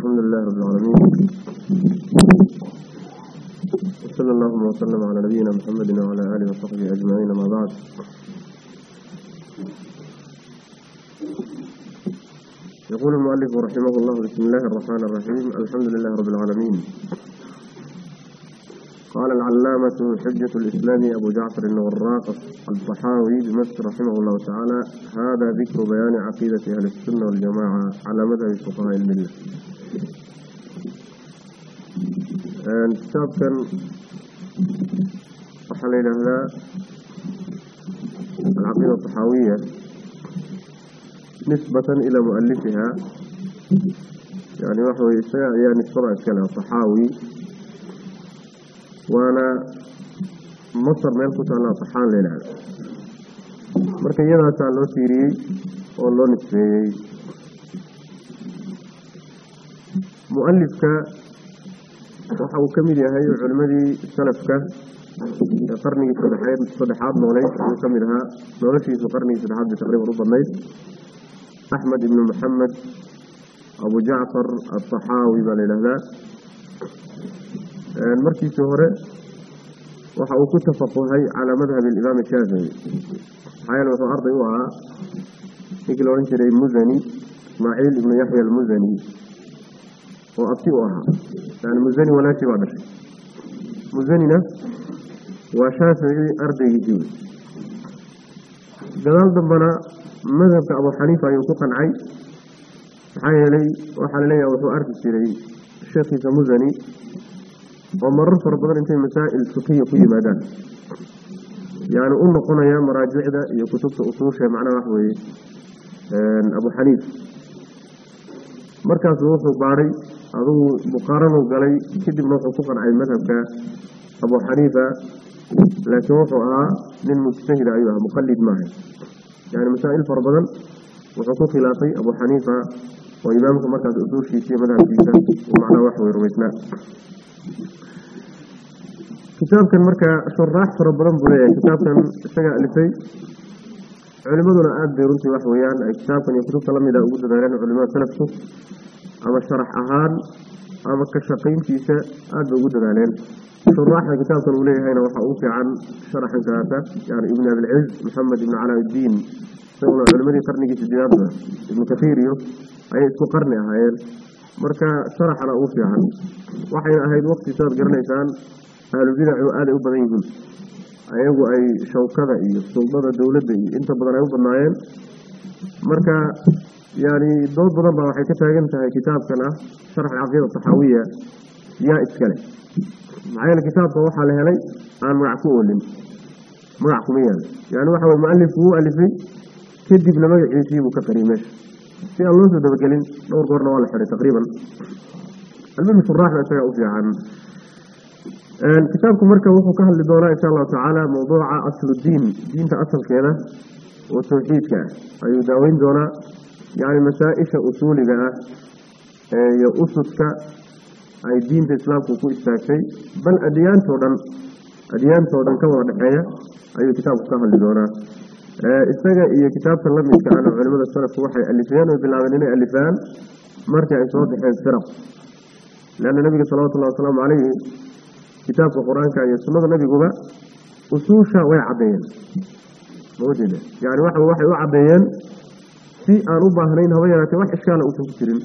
الحمد لله رب العالمين. وصلى اللهم وسلم على نبينا محمد وعلى آله وصحبه أجمعين ما بعد. يقول المؤلف رحمه الله بسم الله الرحمن الرحيم. الحمد لله رب العالمين. قال العلامة حجة الإسلام أبو جعفر الوراق الطحاوي بمصر رحمه الله تعالى هذا ذكر بيان عقيدة أهل السنة والجماعة على مذهب فقهاء الملة. كتاب كان وحل هذا العقيدة الطحاوية نسبة إلى مؤلفها يعني وحو يعني الشرع كلا طحاوي وأنا مصر ميل كتالا صحان لنا. مركيا تالو سيري والله نسيري مؤلف كا وحاو كميديا هاي علمدي السلف كا قرني صدحين صدحات موليك وحاو كميديا موليكي صدحين صدحات بتقريب ربا ميت أحمد بن محمد أبو جعفر الطحاوي بالإلهذات markiisii hore waxa uu ku tafaquhay calaa madhab alimaam shaafici maxaa yeele wuxuu arday u ahaa ninkii la odhan jiray musani ismaaciil ibnu yaxya almusani oo abti u ahaa. Yani musani walaashii baa dhashay. Musanina waa shaafici ardaygiisii wey gadaal dambana madhabka abu xaniifa ayuu ku qancay. Maxaa yeelay waxaa laleeyaha wuxuu arki jiray sheekhiisa musani ومرة فربنا انتهي مسائل فقهية في مدان يعني قلنا قلنا يا مراجع ذا يكتب أصوشها معنا وحوي آه، أبو حنيف. مركز روح باري أدو مقارنة قلي كده من حقوقا على المذهب أبو حنيفة. لكن وحوها من مجتهد أيها مقلد معه يعني مسائل فربنا وحقوق خلافي أبو حنيفة وإمامكم مركز أصول في مدان كيسا ومعنا وحوي رويتنا Thank you. كتاب كان مركا في شرب برمبولي كتاب كان شجع لفي علماء دون أب رنتي وحويان كتاب كان يكتب طلام إذا أود دارين علماء سلفه أما شرح أهان أما كشقين فيسا أب أود دارين شرح كتاب كان ولي إيه، هنا وحقوك عن شرح ذاته. يعني ابن أبي العز محمد بن علاء الدين. سألنا علماء دي قرنك تجيب ابن كثيريو أي اسمه قرن هاير مركا شرح على أوفي عن. وحي أهيد وقت يصير جرنيسان ahlubidacu aaday u badan yihiin. Ayagu ay shawkada iyo suldada dowladda iyo inta badan ay u badnaayeen. Marka yani dood badan baa waxay ka taagan tahay kitaabkan ah sharx alcaqiida taxaawiya yaa iskale. Maxaa yeele kitaabka waxaa la helay aan magac ku oolin. Magac kuma yaalla yani waxa way mualifku wuu alifay kadibna magaciisii buu ka qariyay meesha. Si aan loo soo dabagelin dhowr goorna waa la xiray taqriiban. Almuhim shuraaxda isagaa u fiican kitaabku marka wuxuu ka hadli doonaa insha allahu tacaala mawduuca asludiin diinta asalkeeda oo tawxiidka ah. Ayuu daaweyn doonaa yani masaa-isha usuuliga ah iyo usudka ay diinta islaamku ku istaagtay. Bal adyaantoo dhan adyaantoo dhan ka wada dhexeeya ayuu kitaabku ka hadli doonaa. Isaga iyo kitaabka lamidka ana culimada salafku waxay alifeen oy bilaabeen inay alifaan markii ay soo baxeen firaq leanna nabiga salawatullahi wasalaamu calayhi kitaabka qur'aanka iyo sunnada nabiguba usuusha way caddeeyeen majeeda yani waxa waxay u caddeeyeen si aan u baahnayn haba yaraatee wax ishkaala uusan ku jirin.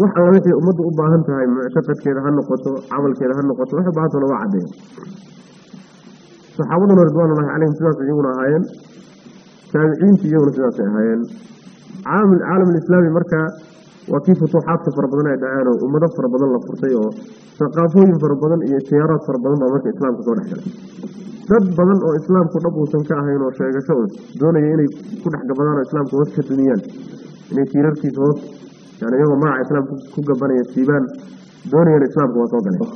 Wax alla wixii ummaddu u baahan tahay muctaqadkeeda ha noqoto camalkeeda ha noqoto waxay u baahantona waa caddeeyeen saxaabaduna ridwaanullahi calayhim sidaas iyaguna ahaayeen. Taabiciintii iyaguna sidaasay ahaayeen. Caalam caalamulislaami marka waa kii futuuxaadka fara badan ay dhaceen oo ummado fara badan la furtay oo saqaafooyin fara badan iyo tiyaaraad fara badan baa marka islaamka soo dhex galay. Dad badan oo islaamku dhab uusan ka ahayn oo sheegasho oo doonaya inay ku dhex gabadaan oo islaamka hoos ka duniyaan inay tiirarkiisa hoos yani iyagoo magaca islaamka ku gabanaya siibaan doonayana islaamka waa soo galeen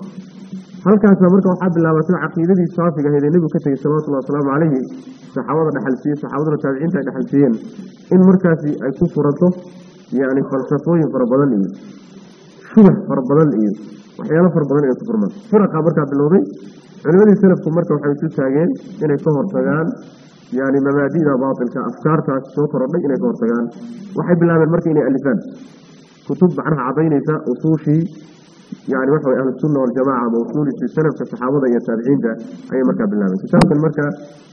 halkaasna marka waxaa bilaabatay caqiidadii saafiga ahayd ee nebigu ka tegey salawatullahi wasalaamu calayhi saxaabada dhexalsiiyey saxaabaduna taabiciinta ay dhexalsiiyeen in markaasi ay ku furanto يعني فلسفوي فربنا إيه شبه فربنا إيه وحيلا فربنا إيه سفر ما فرق خبرك عبد اللوبي علماء السلف كمرت وحنا نشوف تاجين يعني صور يعني مبادئ باطل كأفكار كصور ربي يعني صور تاجان وحي بالله من مرت يعني ألفان. كتب عنها عبين إذا أصوشي يعني وحوي أهل السنة والجماعة موصولي في سلف السلف كصحابة يتابعين ده. أي مكة بالله من. سلف المركة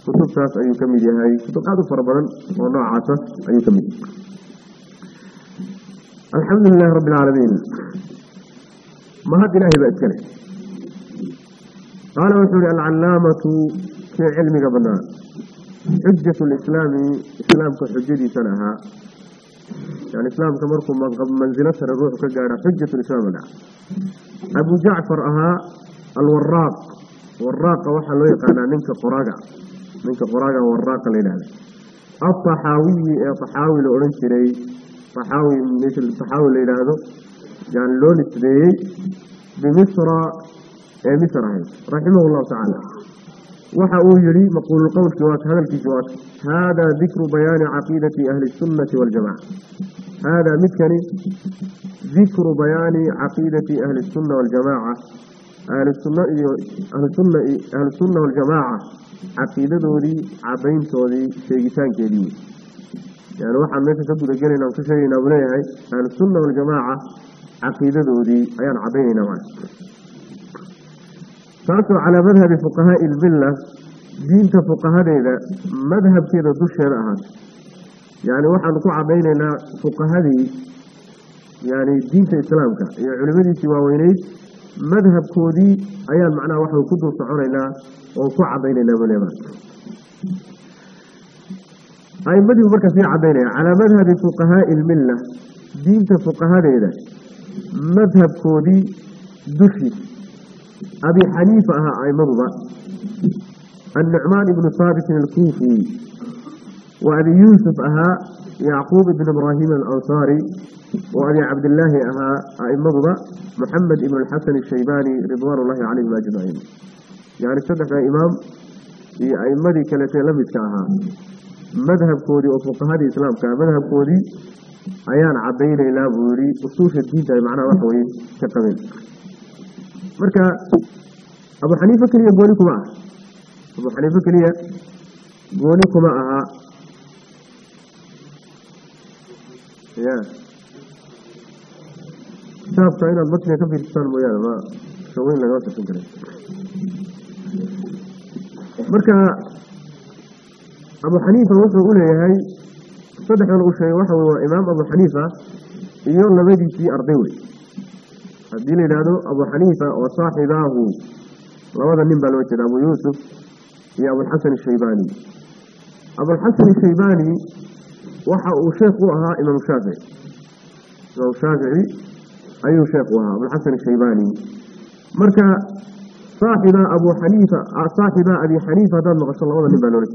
كتب ثلاث أيو كمية هاي. كتب هذا فربنا ونوع عاطف أي كمية. الحمد لله رب العالمين. ما هذا إله بأسكره قال وسول العلامة في علم قبلنا حجة الإسلام إسلام كحجدي سنها يعني إسلام كمركم منزلة الروح كجارة حجة الإسلام لا. أبو جعفر أها الوراق وراق وحلو يقانا منك قراجة منك قراجة وراق الإلهي الطحاوي الطحاوي لأولنشري فحاوي مثل الصحاوي اللي هذا. جان لون اثنين بمصر إيه مصر رحمه الله تعالى. وحاوي لي مقول القول جواز هذا الجواز هذا ذكر بيان عقيدة أهل السنة والجماعة. هذا مثل ذكر بيان عقيدة أهل السنة والجماعة. أهل السنة أهل السنة أهل السنة والجماعة. عقيدة دوري عبين صوري شيء ثاني كذي yani waxaan meesha ka gudagelayna aan ka sheegaynaa buu leeyahay ahlusunna waاljamaaca caqiidadoodii ayaan cadaynaynaa maa taasoo calaa madhabi fuqahaai ilmilla diinta fuqahadeeda madhabkeeda dusheeda ahaatay. Yani waxaanu ku cadaynaynaa fuqahadii yani diinta islaamka iyo culimadiisii waaweyneyd madhabkoodii ayaan macnaha waxau ku dul soconaynaa oo ku cadaynaynaa buleema aimadiibu أي ماذا يبقى في عبينا على مذهب فقهاء الملة دين فقهاء ليلة. مذهب كودي دشي. أبي حنيفة أي مرضى النعمان بن ثابت الكوفي. وأبي يوسف أها يعقوب بن إبراهيم الأنصاري. وأبي عبد الله أها المضبع محمد بن الحسن الشيباني رضوان الله عليه أجمعين. يعني صدق الإمام في أي مدي كلا لم كها madhabkoodii oo fuqahadii islaamka madhabkoodii ayaan cadaynaynaa buu yihi usuusha diinta ay macnaha waxa weye ka qabeen marka abu xaniife keliya gooni kuma aha. Abu xaniife keliya gooni kuma aha. Ya. Kitaabka inaad matniga ka fiirsataan mooyaane ma shaweyn lagama tarsan kara marka أبو حنيفة وصل أولى هاي صدح أنا أشياء واحد هو إمام أبو حنيفة يوم نبدي في أرضوي الدين هذا أبو حنيفة وصاحبه لوضع من بلوت أبو يوسف يا أبو الحسن الشيباني أبو الحسن الشيباني وحق شيخها إمام الشافعي لو الشافعي أي شيخها أبو الحسن الشيباني مركا صاحب أبو حنيفة آه، صاحب أبي حنيفة دام غش الله هذا نبأ نورك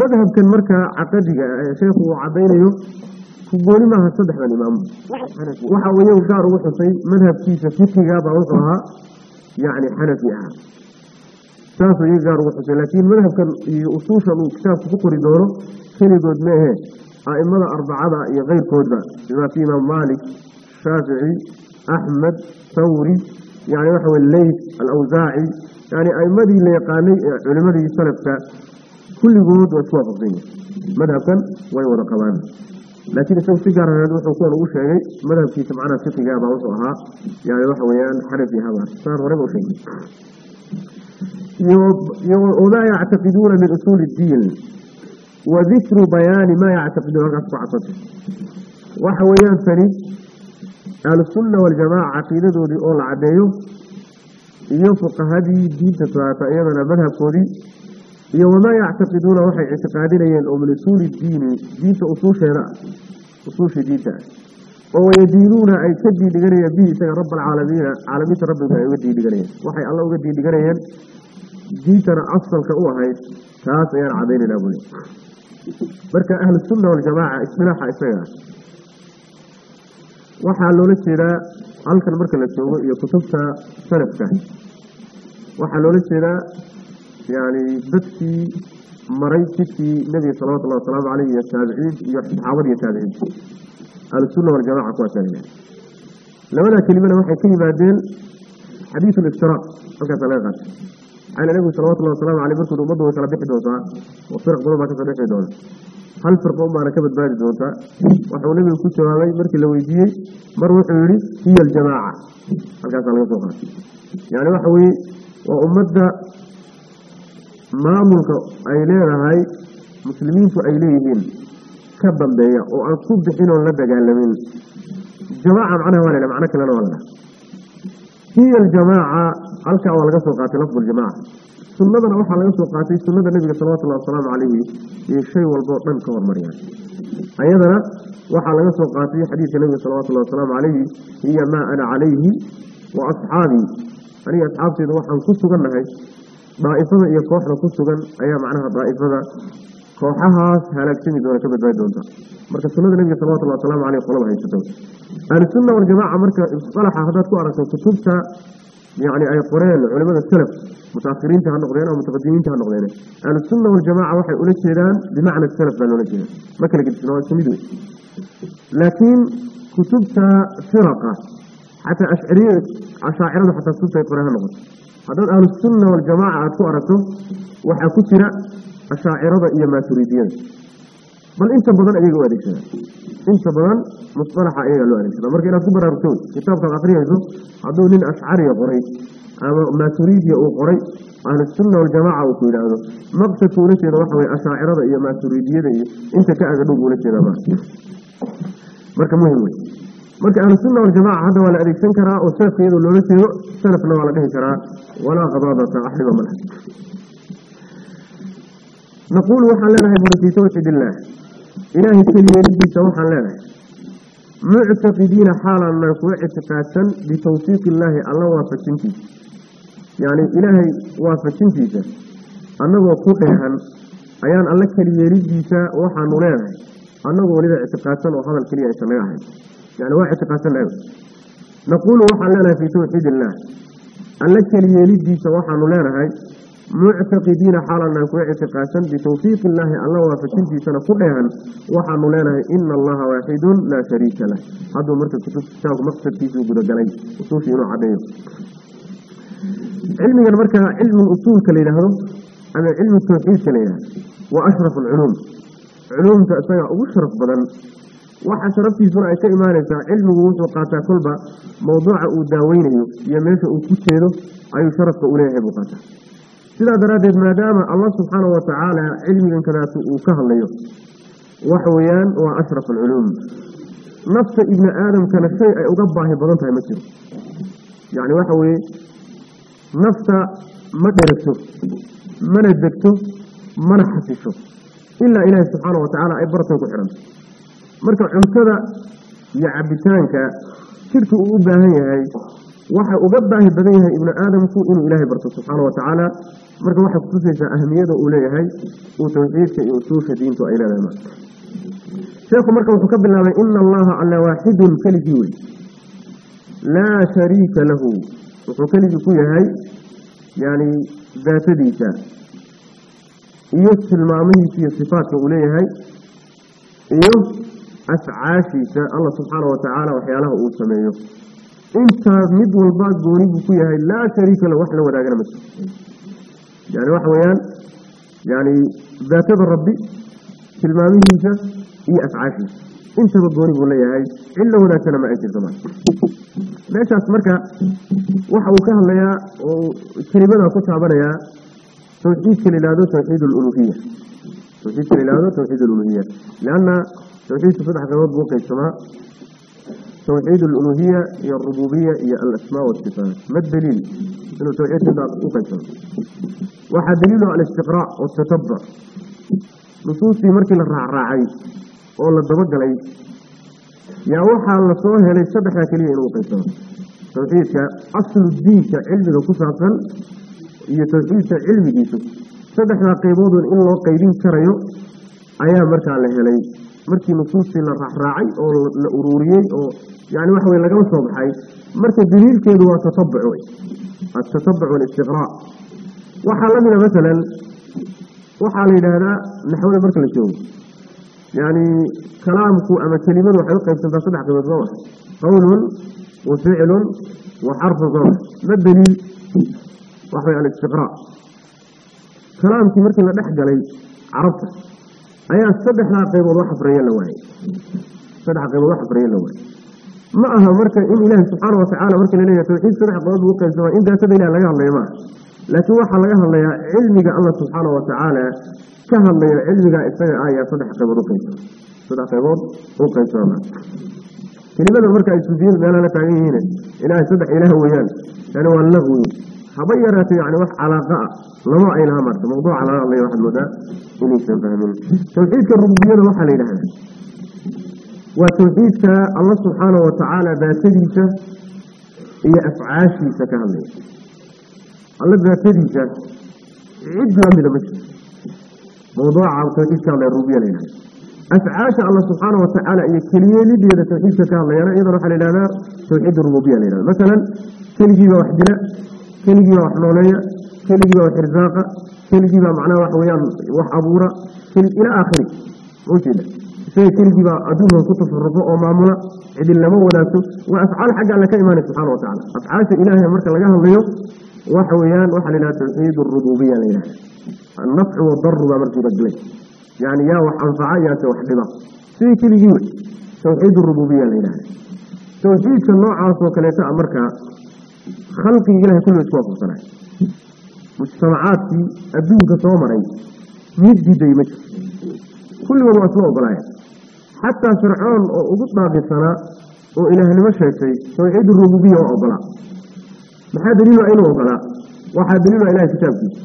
مذهب كان مركا عقدي آه، شيخ عبيني فقولي ما هتصدح يعني، من الإمام وحاولي وقار وحصي مذهب كيسة فيكي غابة وصها يعني حنفيها ساسو يقار وحصي لكن مذهب كان يؤسوس الكتاب فقري دوره كان يقول ماهي أئمة أربعة غير كودة. إذا في إمام مالك شافعي أحمد ثوري يعني وحو الليل الأوزاعي يعني أي مدي ليقاني علماء السلفة كل جهود وسواق الدنيا مذهبا ويورقبان لكن سوف تجار هذا وحو كون وشعي مذهب في سمعنا في تجابة وصوها يعني وحويان حرفي هذا صار غريب وشعي يو... يعتقدون من أصول الدين وذكر بيان ما يعتقدون رقص بعطته وحويان فريد ahlusunna waljamaaca caqiidadoodii oo la caddeeyo iyo fuqahadii diinta saata iyadana madhabkoodii iyo wamaa yactaqiduuna waxay ictiqaadinayeen oo min usuuli diini diinta usuusheeda usuushii diinta. Oo wayadiinuuna ay ka diidhiganayeen bihi isaga rab alcaalamiina caalamiinta rabbiga ay uga diidhiganayeen. Waxay alla uga diidhiganayeen diintana asalka u ahayd taas ayaan cadaynaynaa buli. Marka ahlusunna waljamaaca istilaaxa isaga waxaa loola jeedaa halkan marka la joogo iyo kutubta salafka waxaa loola jeedaa yani dadkii maray jidkii nebiga salawatullahi wasalaamu caleyh iyo taabiciin iyo saxaabada iyo taabiciinta ahlusunna waljamaca kuwaasa la labadaa kelimana waxay ka yimaadeen xadiisu liftiraaq halkaasa laga qaatay maxaa nebigu salawatullahi wasalamu aleyh markuu ummaddu way kala bixi doontaa oo firaq badan baa kasoo dhexi doona hal firqo ubaana ka badbaadi doontaa waxuu nebigu ku jawaabay markii la weydiiyey mar wuxuu yihi hiya aljamaaca. Halkaasaa laga soo qaatay. Yani waxa weye waa ummadda maamulka ay leedahay muslimiintu ay leeyihiin ka dambeeya oo aan ku bixin la dagaalamin. Jamaaca macnaha waa la macno kalena waa la hiya aljamaaca halkaa waa laga soo qaatay lafdu ljamaaca سنة نوح عليه الصلاة والسلام سنة النبي صلى الله عليه وسلم عليه الشيء والبوء من كور مريان أيضا نوح عليه الصلاة والسلام حديث النبي صلى الله وسلم عليه هي ما أنا عليه وأصحابي أني أصحابي إذا وحن كسو قلنا هاي ضائفة إيا كوحنا كسو قلنا أي معناها ضائفة كوحها هلاك سيني دون كبير دائد دونتا مركا سنة النبي صلى الله عليه وسلم عليه وسلم عليه وسلم السنة والجماعة مركا إصطلح هذا كوارك وكتبتا يعني أي قرآن علماء السلف متأخرين تها النقدين ومتقدمين متقدمين تها النقدين أهل السنة والجماعة واحد أولي الشيدان بمعنى السلف بأنه نجيه ما كان قد سنوات سميده. لكن كتبت فرقة حتى أشعرية أشاعرة حتى السلطة يقرأها النقد هذا أهل السنة والجماعة أتوارته وحكترة أشاعرة إيا ما تريدين. بل انت بدل ايجو اديك سنة انت بدل مصطلحة ايجو اديك سنة مركي لاتو برا رسول. كتابك الغفرية يسو عدو لين اشعاري قري اما ما تريد يا قري عن السنة والجماعة وكل هذا. ما بتتونيش يا روحة يا اشعار ايجو ما تريد يا دي. إنت كأغلوب ولك يا روحة مركي مهم. وي مركي عن السنة والجماعة هذا ولا اديك سنة أو سلف يدو لولك يو سلف نوع لديه كرا. ولا غضابة احرب ملحك نقول وحلنا هي مرتيتوش دي الله. Ilaahay keliyeelidiisa waxaan leenahay muctaqidiina xaalanna kuwa ictiqaadsan bitawfiiqi illaahi alla waafajintiisa yacni ilaahay waafajintiisa annagoo ku dheehan ayaan alla keliyeelidiisa waxaanu leenahay annagoo weliba ictiqaadsan oo hadal keliya aysan naga ahayn. Yani waa ictiqaadsannahay naquulu waxaan leenahay fii tawxiid illaah alla keliyeelidiisa waxaanu leenahay muctaqidiina xaalanaan kuwa ictiqaadsan bitawfiiqi illaahi alla waafajintiisana ku dheehan waxaanu leenahay ina allaha waaxidun laa shariika lah. Hadduu marka kitaabku maqsadkiisuu gudagalay usuushii inuu cadheeyo cilmigan marka cilmu usuulka la yidhaahdo ama cilmu tawxiidka la yidhahdo waa ashraf alculuum culuumta isaga ugu sharaf badan waxa sharaftiisuna ay ka imaanaysaa cilmigu wuxuu qaataa kolba mawduuca uu daaweynayo iyo meesha uu ku jeedo ayuu sharafka u leeyahay buu qaataa sidaa daraaddeed maadaama allah subxaanahu watacaala cilmigan kadaatu uu ka hadlayo waxa weeyaan waa ashraf alculuum nafta ibni aadamkana shay ay uga baahi badan tahay ma jiro. Yacni waxa weeye nafta ma dheragto mana degto mana xasisho ilaa ilaahi subxaana wa tacaala ay bartan ku xidhanto marka cuntada iyo cabitaanka jidhka uu u baahan yahay waxa uga baahi badan yahay ibnu aadamku inuu ilaahay barto subxaana wa tacaala marka waxay kutusaysaa ahmiyada uu leeyahay uu tawxiidka iyo usuusha diintu ay leedahay sheekhu marka wuxuu ka bilaabay ina allaha alla waaxidun keligii wey laa shariika lahu. Wuxuu keligii ku yahay yani daatadiisa iyo tilmaamihiisa iyo sifaatka uu leeyahay iyo afcaashiisa allah subxaana wa tacaala waxyaalaha uu sameeyo. Intaas mid walba gooni buu ku yahay laa shariika lahu. Wax la wadaagana ma يعني وحويان يعني ذات ربي كلمانه هي هي أفعاله انت بالظهور يقول لي هاي إلا هنا كان ما أجل زمان ليش أسمرك وحوكها ليا وكلمانها كتابنا يا توحيد كليلادو توحيد الألوهية توحيد كليلادو توحيد الألوهية لأن توحيد فتح غيرات بوقع السماء توحيد الألوهية هي الربوبية هي الأسماء والكفاء ما الدليل؟ Inuu tawxiidka u qaybsamo waxaa daliilu alistiqraac watatabuc nusuustii markii la raacraacay oo la dabagalay yaa waxaa la soo helay saddexdaa keliya inuu qaybsamo tawxiidka aslu diinka cilmiga ku saabsan iyo tawxiidka cilmigiisu saddexdaa qayboodun in loo qaybin karayo ayaa markaa la helay markii nusuustii la raacraacay oo la uruuriyey oo yani waxa wey lagala soo baxay marka daliilkeedu waa tatabuc wey التتبع والاستغراء. وحالنا مثلا وحال إلى هذا نحو البرك الجوم يعني كلامك أما كلمة وحيوك يبتدى صدع قبل الظوح قول وفعل وحرف الظوح ما الدليل؟ وحوي على الاستغراء. كلامك مركز لبحق لي عرفت؟ أيها السبح لا قيب الله حفريا لواي السبح قيب الله حفريا لواي ma aha marka in ilaahi subxaana watacaala marka la leeyahay tawxiid saddex qaybood buu qaybsamaa in daatada ilah laga hadlaya maaha laakiin waxaa laga hadlayaa cilmiga alla subxaana watacaala ka hadlayo cilmigaa isaga ayaa saddex qaybood uqaybsama saddex qaybood u kelimada marka ay suufiyin meelaha la taagan yihiin ilaahay saddex ilaah weeyaan yani waa laqwi haba yaraate yani wax calaaqa ah lama ay laha marta mawduuca laga hadlaya waxaad moodaa inaysan fahmin. Tawxiidka rububiyada waxaa la yidhahdaa waa tawxiidka alla subxaana watacaala daatadiisa iyo afcaashiisa ka hadlaya. Alla daatadiisa cid lamida ma jirto mawduuca tawxiidka hadlaya rububiya la yidhahda afcaasha alla subxaana watacaala iyo keliyeelideeda tawxiidka ka hadlayana iyadana waxaa la yidhahdaa tawxiid rububiya la yidhahda masalan keligiibaa wax dila keligiibaa wax nooleeya keligiibaa wax irsaaqa keligiibaa macnaha wax weeyaan wax abuura ilaa aakhiri. Ujeeda isaga keligiibaa adduunka ku tasarufo oo maamula cidin lama wadaagto waa afcaal xagga alle ka imaanay subxana watacaala afcaasha ilaahay marka laga hadlayo waxa weeyaan waxaa la yidhahda tawxiid rububiya la yidhahda annafcu wadaru baa markii ragilay yani yaa wax anfaca yaase wax dhiba. Sidii keligii wey tawxiid rububiya la yidhahda tawxiidka noocaasoo kaleeta a markaa khalqigii ilahay kulliba isku waafaqsanay mujtamacaadkii adduunka soo maray mid diiday ma jirto. Kulligood waa isla ogolaayeen xataa fircoon oo ugu dhaaqisanaa oo ilaahnimo sheegtay tawxiid rububiya oo ogolaa maxaa daliil waa inuu ogolaa? Waxaa daliil waa ilahay kitaabkiisa.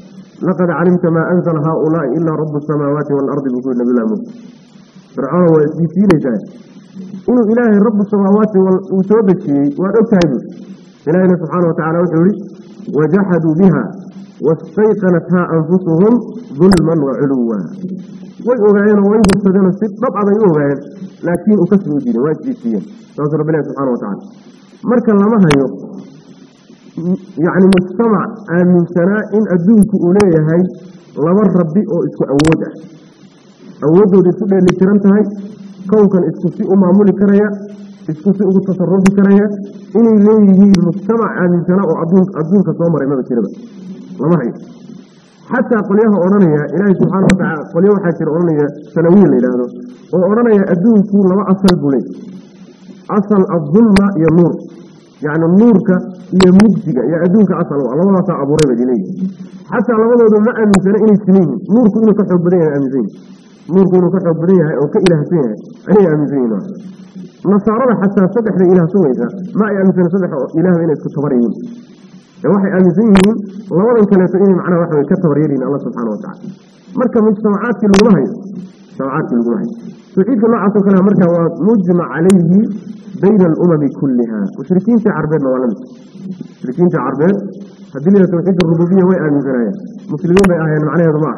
Laqad calimta maa anzala haaulaai ilaa rabu samaawaati waalardi buu kuyiri nabilah muuse fircoon waa isdiisiinaysaa inuu ilaahay rabu samaawaati uu soo dejiyey waad ogtahay buu. Ilaahina subxaana watacala wuxuu yihi wajaxaduu biha wastayqanathaa anfusuhum dulman waculuwa way ogaayeenoo way hursadeenoo si dhab abay u ogaayeen laakiin u ka soo diideen waa isdiisiiyeen saasuu rabbi ilahi subxana watacala marka lama hayo yacni mujtamac aaminsanaa in adduunku uu leeyahay laba rabbi oo isku awood ah awooddooda isku dheeli tiran tahay kownkan isku si u maamuli karaya isku si ugu tasarufi karaya inay leeyihiin mujtamac aaminsanaa oo adduunka soo maray maba jiraba ومعي حتى قليها أورانية إلهي سبحانه وتعالى قليها حاشر أورانية سنوية إلى هذا وأورانية أدوه كون لما أصل بلي أصل الظلم يمر يعني النور ك يمجزج يا أدوك أصله الله ما صعب ريب دينين حتى لو وضع الماء من سنة إلى سنين نور كون كتب بريها أمزين نور كون كتب بريها أو كإله فيها أي أمزين ما صار حتى صدح إلى سويسا ما يعني سنة صدح إلى من كتب وحي آه أنزين لولا إن كان سئني معنا واحد كتب ريرين الله سبحانه وتعالى. مركب مجتمعات الجماهير مجتمعات الجماهير تعيد الله عز وجل مركب مجمع عليه بين الأمم كلها. وشركين تعربين ولا مش شركين تعربين هذيل توحيد الربوبية وين زناية مسلمين بقى هي معنا ضماع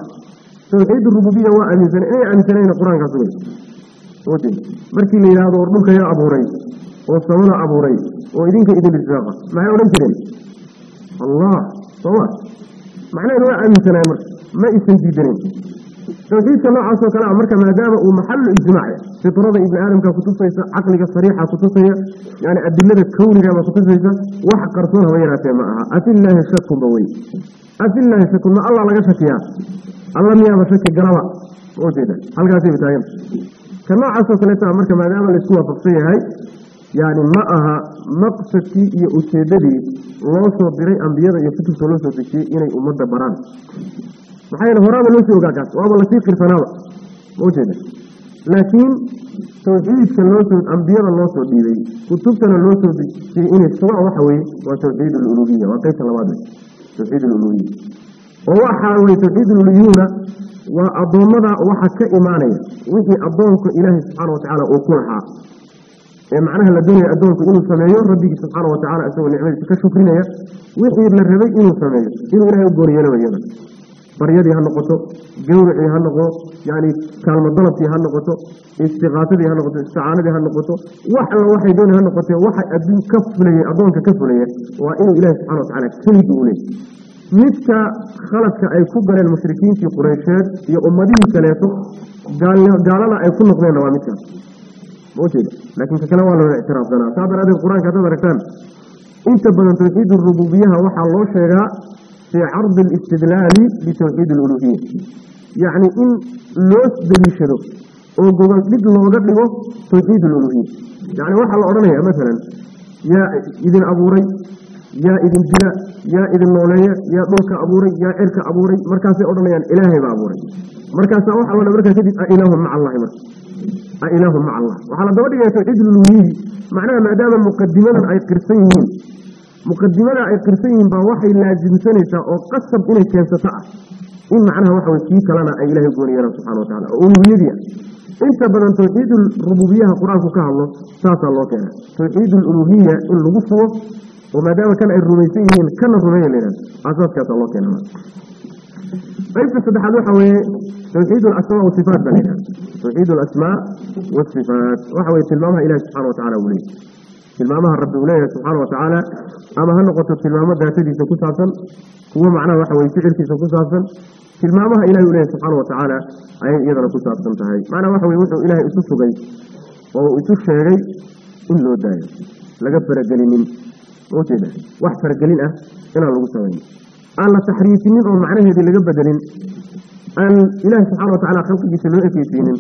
توحيد الربوبية وين زناية أي عن زناية القرآن كذول ودين مركب لي هذا ورمك يا أبو ريح والصلاة أبو ريح وإذنك إذن الزاقة ما يعلم كذين الله صوت معنى هو أن سلام ما يسند بدين توحيد الله عز وجل أمرك ما دام ومحل الجماعة في طرد ابن آدم كخطوصة عقلك صريحة خطوصة يعني أدلة الكون كما خطوصة واحد كرسونها وين رأسي معها؟ أتي الله شك بوي. أتي الله شك ما الله لقى شك يا. الله ميا بشك جلوة وزيدا هل قاسي بتاعي كما عز وجل أمرك ما دام الإسوا فقصية هاي. يعني ما أها مقصد شيء يؤسدني الله صبر أي أنبياء يفتح سلوس الشيء إني أمد بران. معين هرام الله شو قاعد وأبى الله شيء كيف نوع لكن توجيه سلوس أنبياء الله صبر أي كتبنا الله صبر شيء إني سواء وحوي وتوجيه الألوهية وقيت الله ما توجيه الألوهية. هو حاول توجيه الألوهية وأضمنا وحكة إيمانية وفي أضمنك إله سبحانه وتعالى أقولها معناها الدنيا أدونك إنه سمايو ربي سبحانه وتعالى أسوى النعمة تكشفرين يا ويقول للربي إنه سمايو إنه إلهي وقوريانا ويانا بريدي هالنقطة جورعي هالنقطة يعني كلمة ضلطي هالنقطة استغاثتي هالنقطة استعانتي هالنقطة واحد واحد دون هالنقطة واحد أدوه كفلي أدوه كفلي وإنه إلهي سبحانه وتعالى كيدوني متى خلص أي كبر المشركين في قريشات يا أمدين ثلاثة قال قال لا أي كل نقلين وامتها maujeeda laakiin ka kale waa loola ictiraafsanaa. Saa daraadeed qur'aanka haddaad aragtaan inta badan tawxiid rububiyaha waxaa loo sheegaa fii cardi alistidlaali bitawxiid aluluhiya yacni in loo daliishado oo gobol dhig looga dhigo tawxiid aluluhiya yacni waxaa la odhanayaa masalan yaa idin abuuray yaa idin dila yaa idin nooleeya yaa dhulka abuuray yaa cirka abuuray markaasay odhanayaan ilaahay baa abuuray. Markaasaa waxa la markaa kadib a ilaahun maca allahi marka إله مع الله. وعلى دوري يا توحيد الوهيه معناه ما دام مقدمة أي كرسيهم مقدمة أي كرسيهم بوحي لازم سنة وقسم إليه كان ستاع إن معناه وحوه كيك لنا أي إله القرآن سبحانه وتعالى. أولوهيه دي يعني. إنت بدل توحيد الربوبية قرآن فكه الله. ساسا الله كان توحيد الألوهية اللي وما دام كان الروميسيين كان الرميسيين لنا. عزاز الله كان qaybta saddexaad waxa weeye tawxiid alasmaa wasifaat baa la yidhahda tawxiid alasmaa wasifaat waxa weye tilmaamaha ilahi subxana wa tacala uu leeyahy tilmaamaha rabbi uu leeyahay subxaana wa tacaala ama ha noqoto tilmaamo daatadiisa ku saabsan kuwo macnaha waxa weye ficilkiisa ku saabsan tilmaamaha ilahi uu leeyahay subxaana wa tacaala ayay iyadana ku saabsan tahay. Macnaha waxa weye wuxuu ilaahay isu sugay oo isu sheegay in loo daayo. Laga faragelinin. Ujeeda wax faragelin ah inaan lagu samaynin aan la taxriifinin oo macnaheedii laga bedelin aan ilaahi subxana wa tacala khalqigiisa loo ekeysiinin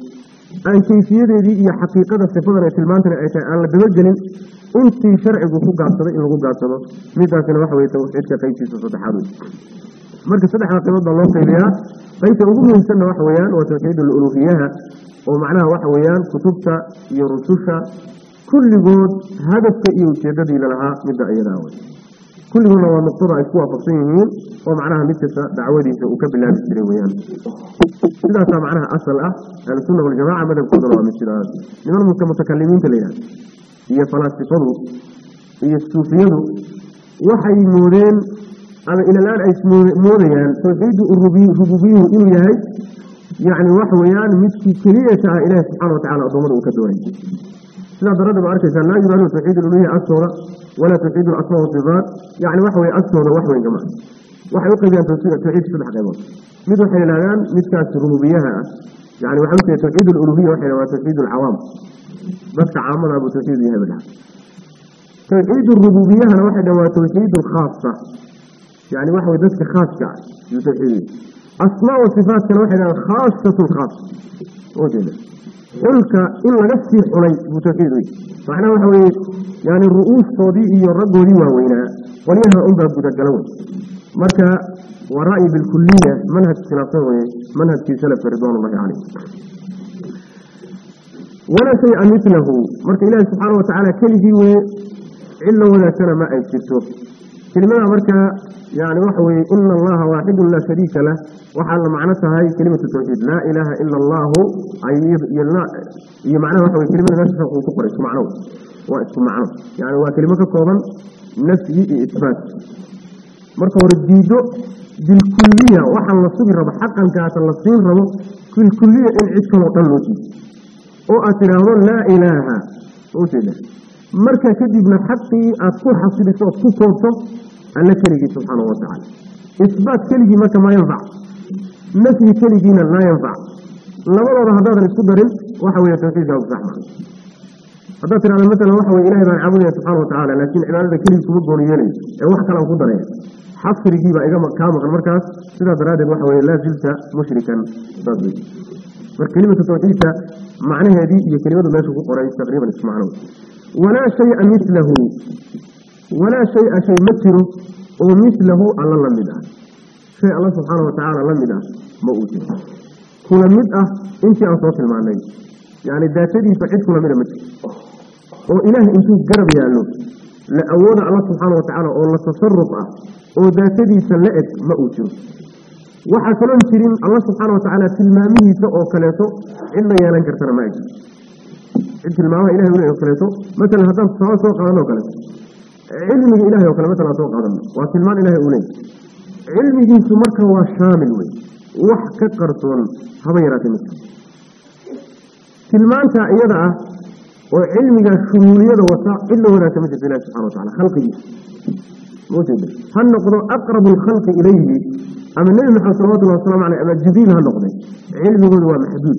aan kayfiyadeedii iyo xaqiiqada sifadan ee tilmaantani ay tahay aan la dabagelin intii sharcigu ku gaabsaday in lagu gaabsado. Midaasina waxa weye tawxiidka qaybtiisa saddexaad wey marka saddexda qaybood baa loo qaybiyaa. Qaybta ugu muhiimsanna waxa weeyaan waa tawxiid aluluhiyaha oo macnaha waxa weeyaan kutubta iyo rususha kulligood hadafka iyo ujeedadii lalahaa midda iyadaa كلهم هو مقتضى يكون فصيمين ومعناها مثل دعوتي وكبل لا تستريويان إذا كان معناها أصل أه يعني أن السنة والجماعة مدى القدرة مثل هذا. من هم كمتكلمين في الليلة هي فلاسفون هي السوفيون وحي مورين. أنا إلى الآن أي موريان. فزيد الربوبية إليه يعني وحويان مثل كريتها إله سبحانه وتعالى أضمره كدوري سيدنا الرد ما أركز لا يجب أن تعيد الأولية أكثر ولا تعيد الأكثر الضباط يعني وحوي أكثر وحوي جمع وحي يقل بأن تعيد سبح قيمات ماذا حين الآن مثل ترموبيها يعني وحوي تعيد الأولية وحي لو تعيد العوام. بس عامنا أبو تعيد بها بلها تعيد الربوبية هنا واحدة وتوحيد الخاصة. يعني واحد بس خاصة. كعب dhahan weye asmaa wa sifaatkana waxay dhahaan khaasatu lkhaas ujeeda xulka in laga sii xulay buu tawxiid wey macnaha waxa weeye yani ru'uustoodii iyo raggoodii waaweynaa qolyaha unbaa gudagala wey marka waa ra'yi bilkuliya manhaj khilaafsan weye manhajkii salafka ridwan ullahi caleyh walaa shaya milahu marka ilaahi subxaana watacaala keligii weye cid la wadaagsana ma ay jirto كلمة مركا يعني وحوي إن الله واحد لا شريك له. وحال معناتها هاي كلمة التوحيد. لا إله إلا الله أي يلا هي معنى وحوي كلمة نفس وتقرأ اسم معنوي واسم معنوي يعني وكلمة كوبا نفسي إثبات. مركا ورديده بالكلية. وحال نصيب رب حقا كاتا نصيب رب كل كلية إن عدت وطلوتي وأتراه لا إله. وشيء مركا كذبنا حقي أتكون حصيبته أتكون صوته أن نفرجي سبحانه وتعالى. إثبات كله ما كما ينفع. نفي كله دينا لا ينفع. لو الله هذا هذا الصدر وحوي التنفيذ أو زحمة هذا ترى مثلا وحوي إله من عبده سبحانه وتعالى لكن عبادة كله كبير بني يلي. إيه، وحكى له قدر حفر يجيب إذا مكامه المركز سيدة براد وحوي لا زلت مشركا ضده فالكلمة التوحيدة معنى هذه هي كلمة الله شخص قرأي استغريبا ولا شيء مثله. ولا شيء شيء مثله أو مثله على الله شيء الله سبحانه وتعالى لم مدى موجود. كل مدى أنت أصوات المعنى يعني ذاتي فعيد كل مدى مدى وإله أنت قرب يا له لأول الله سبحانه وتعالى أو الله تصرفه أو ذاتي سلأت وحتى وحسن كريم الله سبحانه وتعالى في تلمامه أو كلاته إلا يالنكر ترمائك إنت المعنى إله يقول إله كلاته مثلا هذا الصواصة قال له كلاته علمه إلهي وكلمتنا سوق عدم وكلمان إلهي أولي. علمه سمرك هو شامل وي وحكا قرطون هميرات مثل كلمان تأيضا وعلمه شمولية وصاع إلا هنا كمثل في الله سبحانه وتعالى. خلقه. موتد هل نقضوا أقرب الخلق إليه؟ أم النبي محمد صلى الله عليه وسلم على أبا الجبيل هل نقضي؟ علمه هو محدود.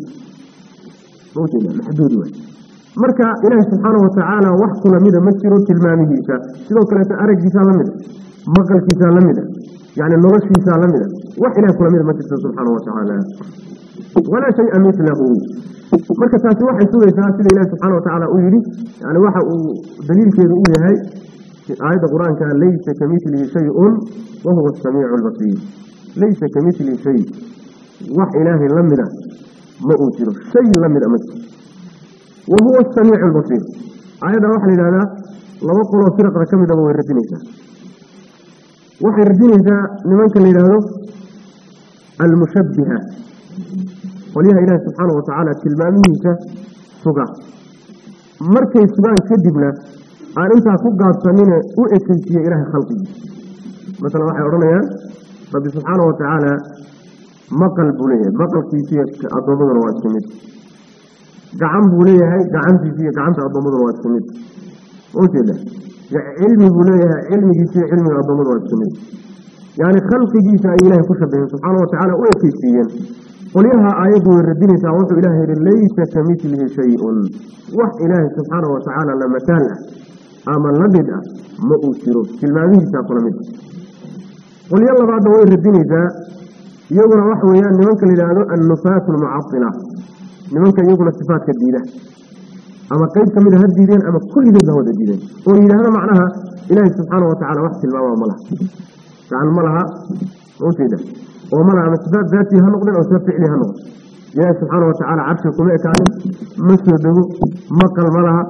موتد محدود مركا إله سبحانه وتعالى وحصل مده مسير شروط تلمانه إيسا سيدو كلا تأرق في سالمده مقل في سالمده يعني النغش في سالمده وحلا كل مده من سبحانه وتعالى ولا شيء مثله مركا ساسي واحد سوء إيسا سيد إله سبحانه وتعالى أولي يعني واحد دليل كيد أولي هاي آية القرآن كان ليس كمثله شيء وهو السميع البصير ليس كمثله شيء وحلاه لمده ما أوتره شيء لمده مجرد la mida ma uu jiro shay la mida ma jiro wa huwa asamiicu albasiir aayaddan waxaa la yidhahdaa laba qoloo firaqda ka midaba way radinaysaa. Waxay radinaysaa nimanka la yidhaahdo almushabbiha. Qolyaha ilaahi subxaana wa tacaala tilmaamihiisa suga. Markay sugaan kadibna aan intaa ku gaabsanine u ekeysiiye ilaahay khalqigiisa masalan waxay odhanayaan rabbi subxaana wa tacaala maqal buu leeyahay maqalkiisiiyo addoommaduna waa mid gacan buu leeyahay gacantiisi iyo gacanta addoommaduna waa isku mid ujeeda cilmi buu leeyahay cilmigiisi iyo cilmiga addoommadu waa isku mid yani khalqigiisa ay ilahay ku shabaheen subxaana wa tacaala u ekeysiiyeen. Qolyaha aayaddu way radinaysaa wuxuu ilahay yihi laysa kamilihi shay-un. Wax ilaahay subxaana wa tacaala la mataal ah ama la mid ah ma uu jiro. Tilmaamihiisaa kula mid. Qolyo labaadna way radinaysaa iyaguna waxa weeyaan nimanka la yidhaahdo annufaatu almucadila nimanka iyaguna sifaatka diida. Ama qeyb ka mida ha diideen ama kulligood ha diideen. Oo yidhaahdo macnaha ilaahay subxaana wa tacala wax tilmaama ma laha. Gacan ma laha oo ma ama sifaat daatii ha noqdeen oo sifaat ficli ha noqden ilaahi subxaana wa tacaala cabshiga kuma ekaanin. Ma soo dego ma laha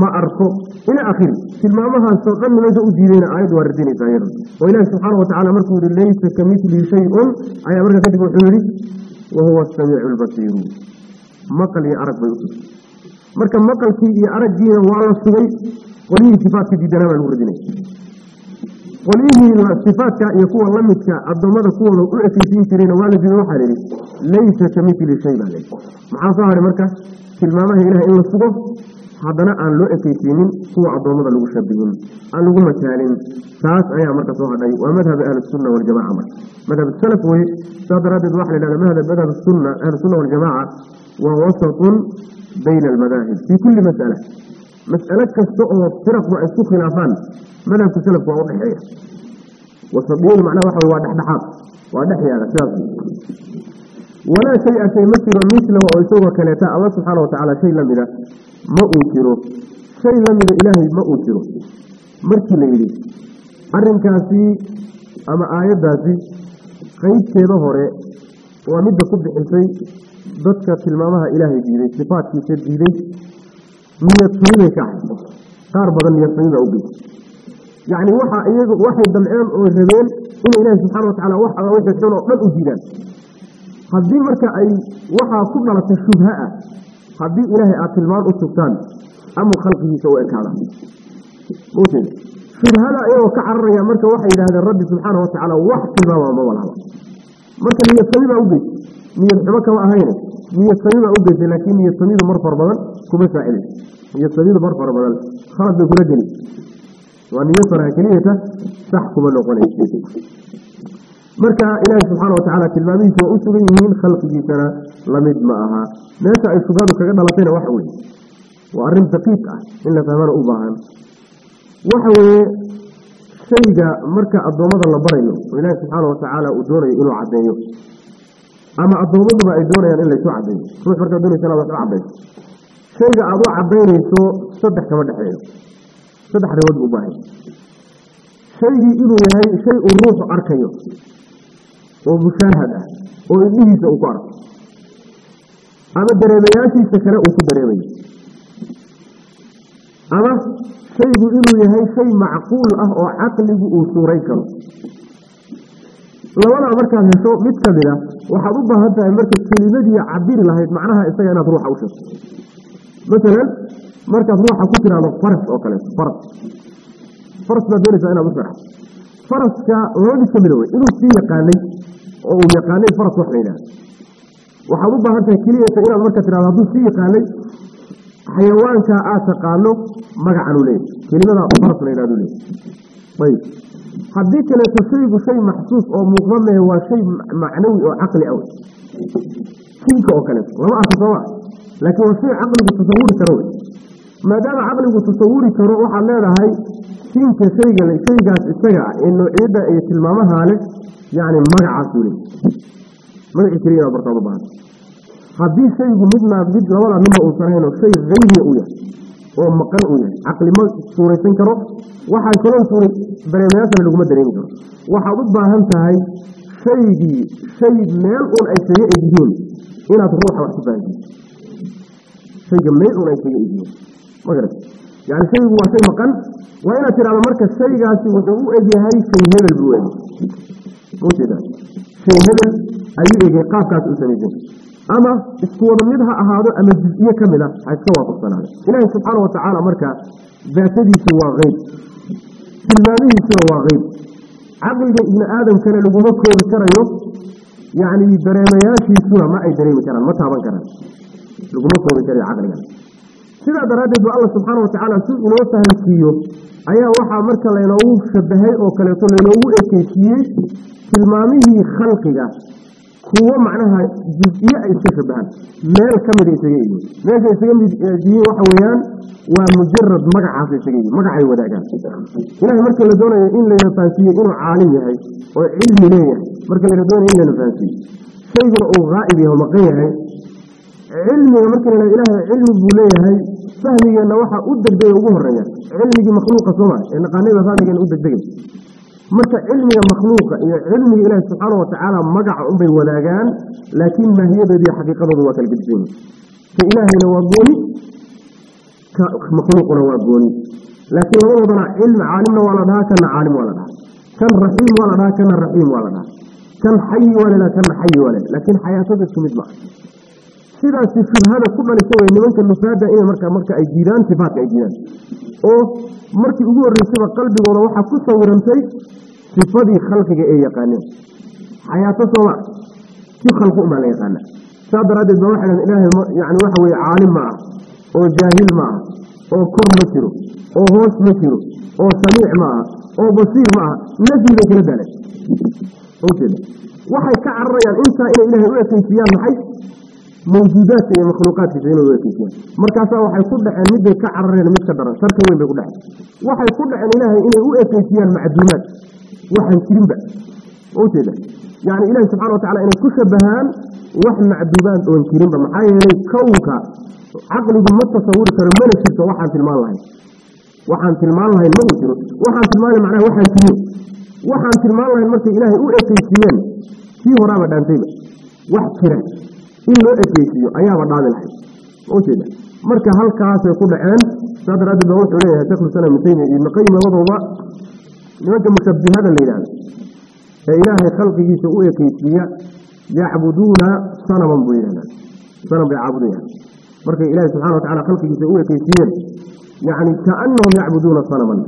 ma arko. Ila akhiri tilmaamahaasoo dhan nimanka u diideyna aayaddu waa radinaysaa iyada oo ilaahi subxaana wa tacala markuu yihi laysa kamilihi shay-un ayaa marka kadib wuxuu yihi wa huwa asamiicu albasiiru maqal iyo arag bay u tugtay marka maqalkii iyo araggiina waa la sugay qolyihii sifaatka diidanaa baa lagu radinaya qolyihii sifaatka iyo kuwa lamidka addoommada kuwooda u ekeysiin jirayna waa la diiday waxaa la yidhi laysa kamithli shay baa layidhi maxaa soo haray marka? Tilmaamaha ilaah in la sugo هذا أن لو أفتيتين سوى عضوما لو شبهين أن لو مثالين ساس أي أمر كسوها داي ومذهب أهل السنة والجماعة مر مذهب السلف هو سادر هذا الواحد لأن مذهب مذهب السنة أهل السنة والجماعة ووسط بين المذاهب في كل مسألة مسألة كالسوء والطرف وأسوء خلافان مذهب السلف هو وضحية وصبيون معنى واحد وواضح بحق وضحية على شاب ولا شيء في مثل مثله أو يسوه كلا الله سبحانه وتعالى شيء لم يدأ ma uu jiro. Shay la mida ilaahay ma uu jiro. Markii la yidhi arrinkaasi ama aayaddaasi qeybteeda hore waa midda ku bixisay dadka tilmaamaha ilaahay diiday sifaadkiisa diiday niyad samiday ka ahayd qaar badan niyad samida u geysay yacni waxa iyagu waxay damceen oo rabeen inay ilaahi subxana wa tacala wax alla wixii xun oo dhan u diidaan. Haddii marka ay waxaa ku dhalata shubha ah حبي إله أكل مار أستوكان أم خلقه سواء كان موسيقى في هذا إيه وكعر يا مركة وحي هذا الرب سبحانه وتعالى وحك ما هو مولا مركة هي الصليبة أبي هي الحبكة وأهينة هي الصليبة أبي لكن هي الصليبة مرفر بضل كبسة إلي هي الصليبة مرفر بضل خلق بكل جنة وأن يصر هكليته تحكم اللقاء مركا إله سبحانه وتعالى تلباميس وأسره من خلق جيسنا لمد معها. ناسا إشتغالك قد لكينا وحوي. وأرم دقيقة. إلا فهمان أباهم. وحوي سيدة مركا الضوماد الله برينه وإله سبحانه وتعالى أدونه إلو عدينه أما الضوماد ما إدونه يعني إلا شو عدينه كيف مركا أدونه سنة وكرا عبينه سيدة أضوع عبينه سو صدح كما دحينه صدح رواد أباهم. سيدي إلو يعني شيء الروح أركيه ومشاهدة وإنه سأقار أما الدريبياتي سكرة أكو دريبي أما سيد إنه يهي شيء معقول أهو عقله أسوريك لو أنا أمرك عن هنسوء متكبلة وحضب هذا أمرك الكلمة دي عبير لها معناها إستيانا تروح أوشف مثلا مركز روح أكو على فرس أو كلاس فرس فرس ما دولي سأينا بسرح فرسك رودي كمروي إنه في يقالي أو يقالي فرس وحيلة وحبوبها هانتا كلية تقول المركة في العرب في يقالي حيوان كا أتقاله ما جعلوا لي كلمة فرس لا جعلوا لي طيب. حديك لا تصيب شيء محسوس أو مغمى هو شيء معنوي أو عقلي أو. شيء كأو كلام وما أتصور لكن هو شيء عقلي بتصور تروي. Maadaama caqligu tasawuri karo waxaad leedahay siinka shayga shaygaas isaga ah ee noocyada iyo tilmaamaha leh yacni magacaasuu leey magacii keliya inaad bartaad u baahan. Haddii shaygu midna mid labada midna uusan shay hayriya uu yahay oo maqan uu yahay caqli ma suuraysan karo waxaan kaloo suura dareemayaashana laguma dareemi karo. Waxaad u baahan tahay shaygii shay meel uun ay saga egyihiin inaad ruuxa wax ku fahansiiso shayga meel uun ay saga egyihiin مجرد يعني شيء هو شيء مقل وإن ترى على مركز شيء جالس وجوه أجي هاي شيء هذا البوين مو كذا شيء هذا أي شيء قاف قاف أسميه أما الصور منها هذا أما الجزئية كاملة على سوا بالصناعة إلهي سبحانه وتعالى مركز ذاتي سوا غيب. سلمانه سوا غيب. عقل ابن آدم كان لبوك وكان يوم يعني برمياشي سوا ما أي دريم كان ما تعبان كان. لبوك وكان عقل يعني sidaa daraaddeed ba alla subxaana wa tacaala si inoo fahamsiiyo ayaa waxaa marka laynoogu shabahay oo kaleeto laynoogu ekeysiiyey tilmaamihii khalqiga. Kuwo macnaha juz-iyo ay iska shabahaan. Meel ka mida isaga yihiin meesha isaga mid yihiin waxa weeyaan waa mujarad magacaasa isaga yihiin magacay wadaagaan. Ilahay marka la doonayo in layna fahansiiyo inuu caalim yahay oo cilmi leeyahay marka layna doonayo in layna fahansiiyo shayguna uu qaa'ib yahay oo maqan yahay. Cilmiga marka la ilaahay cilmi buu leeyahay fahmigeenna waxaa u degdega ugu horreeya cilmigii makhluuqa sooma ee naqaanayba fahmigeena u degdegay marka cilmiga makhluuqa iyo cilmiga ilaahi subxaana wa tacaala magaca unbay wadaagaan laakiin maahiyadooda iyo xaqiiqadooda waa kala gedisan ka ilaahayna waa gooni ka makhluuquna waa gooni. Laakiin labadoodana cilmi caalimna waa la dhahaa kana caalim waa la dhahaa. Kan raxiim waa la dhahaa kana raxiim waa la dhahaa. Kan xayi waa la dhahaa kana xayi waa la dhahaa. Laakiin xayaatada isku mid maaha sidaasi shubhada ku dhalisa way nimanka nufaada inay marka marka ay diidaan sifaatka ay diidaan oo markii ugu horreysayba qalbigooda waxaa ku sawirantay sifadii khalqiga ee yaqaaneen. Xayaato sooma si khalqi umaa la yaqaana. Saa daraaddeed ba waxay dhahen ilaahay yani waxa weye caalim ma ah oo jaahil ma ah oo kor ma jiro oo hoos ma jiro oo samiic ma aha oo basiir ma aha nafyi bay kala daaleen. Waxay ka cararayaan intaa inay ilaahay u ekeysiiyaan maxay mawjuudaadka iyo makhluuqaadkiisa inay u ekeysiyaan markaasaa waxay ku dhaceen midbay ka carareen mid ka daran sarka weyn bay ku dhaceen. Waxay ku dhaceen ilaahay inay u ekeysiyaan macduumaad. Waxaan jirinba. Ujeeda yani ilahi subxana watacala inay ku shabahaan wax macduumaad oon jirinba. Maxaa yeelay kownka caqligu ma tasawuri karo mana jirto waxaan tilmaan lahayn. Waxaan tilmaan lahayn ma uu jiro waxaan tilmaana macnaha waxaan jirin. Waxaan tilmaan lahayn markay ilaahay u ekeysiiyeen kii horaaba dhaantayba. Wax jira marka halkaasay ku dhaceen saa daraaddeed ba wuxuu leeyahay shekh islam ibn taymiya ibn qayim labadooba nimanka mushabihada la yidhahda ee ilaahay khalqigiisa u ekeysiiya yacbuduuna sanaman buu yidhahdaa sanam bay caabudayaan markay ilaahay subxana watacala khalqigiisa u ekeysiiyeen yacni kaanahum yacbuduuna sanaman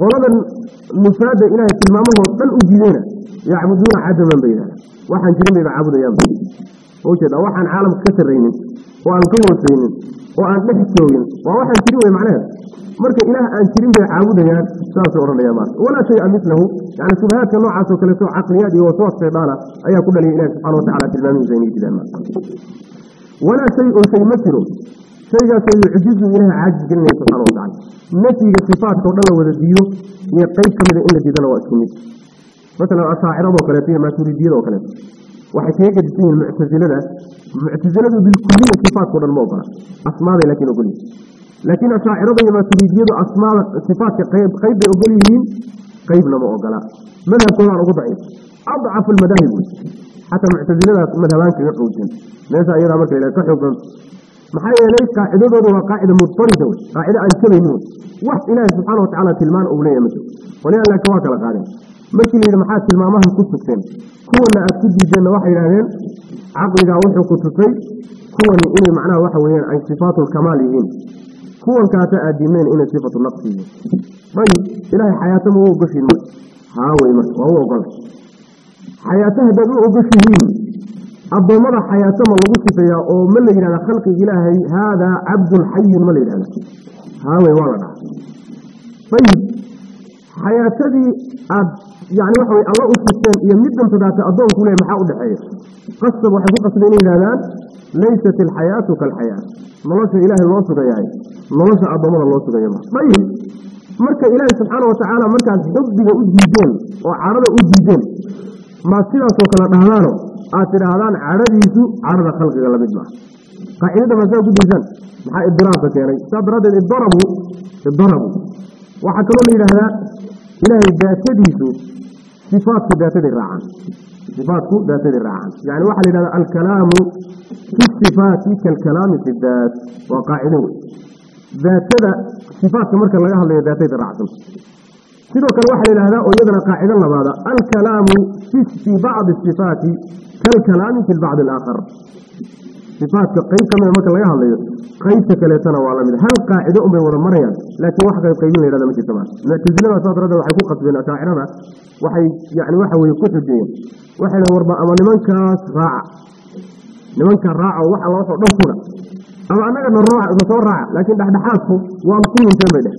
qoladan nufaada ilaahay tilmaamahoo dhan u diideyna yacbuduuna cadaman bay yidhahdaa waxaan jirin bayba caabudayaanba وجد واحد عالم كثر رينين وان قوة رينين وان نفسيوين وواحد كريوه معناه؟ مرك إله أن كريم عابودا يا ساس أورن يا مات ولا شيء مثله يعني شبهة نوع عسو كل سوء عقلية وصوت صدالة أي كل لي إله سبحانه وتعالى في المنزل زيني في المنزل ولا شيء شيء مثله. شيء سيعجز إله عجز جنيه سبحانه وتعالى. نفي الصفات تقول له وذيو يقيت من إله في ذلك مثلا أصاعر وكلتين ما تريد ديره وكلتين وحكيك تسمي المعتزلة معتزلة. بالكلية صفات ولا الموضع. أسماء لكن أقولي. لكن أشاعر ربي ما تريد يدو أسماء صفات قيب قيب أقولي مين قيب لما أقلع من هكذا أنا أضعيف أضعف المذاهب. حتى معتزلة مذهبان كي يقوشين ليس أيضا مكري لا تحب محايا ليس قاعدة هو قاعدة مضطردة. قاعدة أن تلهمون وحد إله سبحانه وتعالى تلمان أولي يمتو ولي أن لا كواك لقارن markii la yidhi maxaa tilmaamaha ku sugteen kuwana aad ku diideenna waxay yidhahdeen caqligaa wuxuu ku tusay kuwani inay macnaha waxa weeyaan ay sifaatulkamaal yihiin. Kuwan kaata aad inay sifatu naqsi yihiin. Ayib ilaahay xayaato ma u ogoshiin marka haa wey marka waa u ogola xayaato haddaad u ogoshihiin addoommada xayaato ma lagu sifeeyaa oo ma la yidhahda khalqiga ilaahay haadaa cabdun xayun ma la yidhahda haa wey waa la dhaha ayib xayaatadii aad yani waxa wey alla u sifteen iyo middan tadaata addoonku le maxaa u dhexeeya? Qasab waxay ku qasbeen inay yidhahdaan laysat alxayaatu kaalxayaa nolosha ilaahay loo sugayahay nolosha addoommada loo sugaya ma ayib marka ilaahi subxaana watacaala markaad xubbiga u diideen oo cadhada u diideen maad sidaasoo kale dhahdaano aad tidhaahdaan cadhadiisu cadhada khalqiga la mid maaha qaacidada maasaa ku daysaan maxaa idiraabka keenay? Saas daraaddeed idarabu idarabu. Waxaa kaloo la yidhaahdaa إلهي ذات ديسو صفات ذات ذي الرعان. صفات ذات ذي الرعان. يعني واحد إذا الكلام في الصفات كالكلام في الذات وقاعدون ذات ذا صفات مركا لغاها اللي ذات ذي الرعان سيدوك الواحد لذا ويذن قاعدا لبعض الكلام في بعض الصفات كالكلام في البعض الآخر. Sifaatka qayb ka mida marka laga hadlayo qaybta kaleetana waa la mid hal qaacido unbay wada marayaan laakiin wax qayb qaybin la yhahda ma jirta muctasilada saas darada waxay ku qasbeen ashaacirada waxay yani waxa weye ku xujeeyeen waxay dhahen warba ama nimankaas raaca. Nimanka raaca wax alla waxoo dhan kuna ama annaga na soo raaca laakiin dhexdhexaadku waan ku yinteen bay dheh.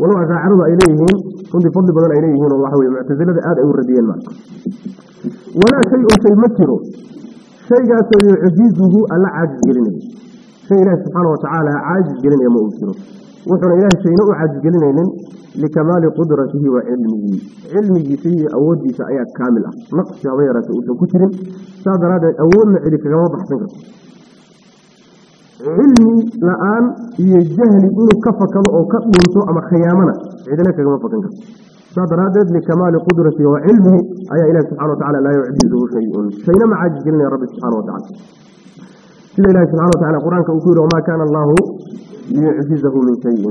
Walow ashaaciradu ay leeyihiin runtii fadli badan ay leeyihiin oo waxa weye muctasilada aad ay u radiyeen ma walaa shay un shay ma jiro shaygaasoo yucjizuhu alla caajis gelinayo shay ilaahi subxaana watacaala caajis gelinaya ma uu jiro. Wuxuuna ilaahay shayna u caajis likamaali qudratihi wa cilmihi. Cilmigiisa iyo awooddiisa ayaa kaamil ah. Naqsi haba yaraate uusan ku jirin. Saas daraaddeed awoodna cidi kagama baxsan karto. Cilmi la'aan iyo jahli inuu ka fakado oo ka dhunto ama khiyaamana cidina kagama fakan karto صدرادد لكمال قدرته وعلمه. أي إله سبحانه وتعالى لا يعجزه شيء. سينما عجزنا يا رب سبحانه وتعالى. سيلا إله سبحانه وتعالى قرآن كأثير وما كان الله ليعجزه من شيء.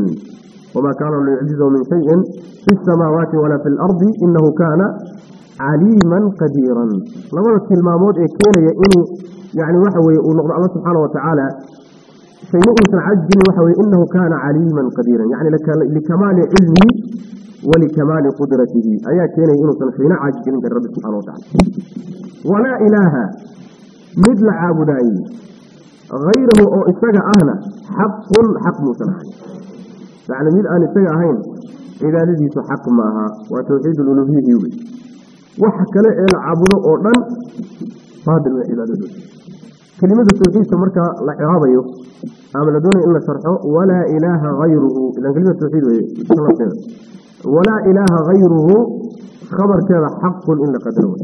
وما كان الله ليعجزه من شيء في السماوات ولا في الأرض. إنه كان عليما قديرا. لو أنت اي موت إكينا إني يعني وحوي ونقضى الله سبحانه وتعالى. سينقل في العجل وحوي إنه كان عليما قديرا. يعني لكمال علمي ولكمال قدرته. أي كيني إنو سنحينا عاجزين من رب سبحانه وتعالى. ولا إله مثل عابدائي غيره أو إستجا أهنا حق كل حق مسلحي تعلم إذا أن إستجا أهين. إذا لديس حق ماها وتوحيد الألوهية يوي وحكا لإلى عابده أردن فادل إلى دوله كلمة التوحيد سمرك لعرابة يو. أما لدون إلا شرحه ولا إله غيره. إذا كلمة التوحيد هي. ولا إله غيره خبر كذا حق إن قدره.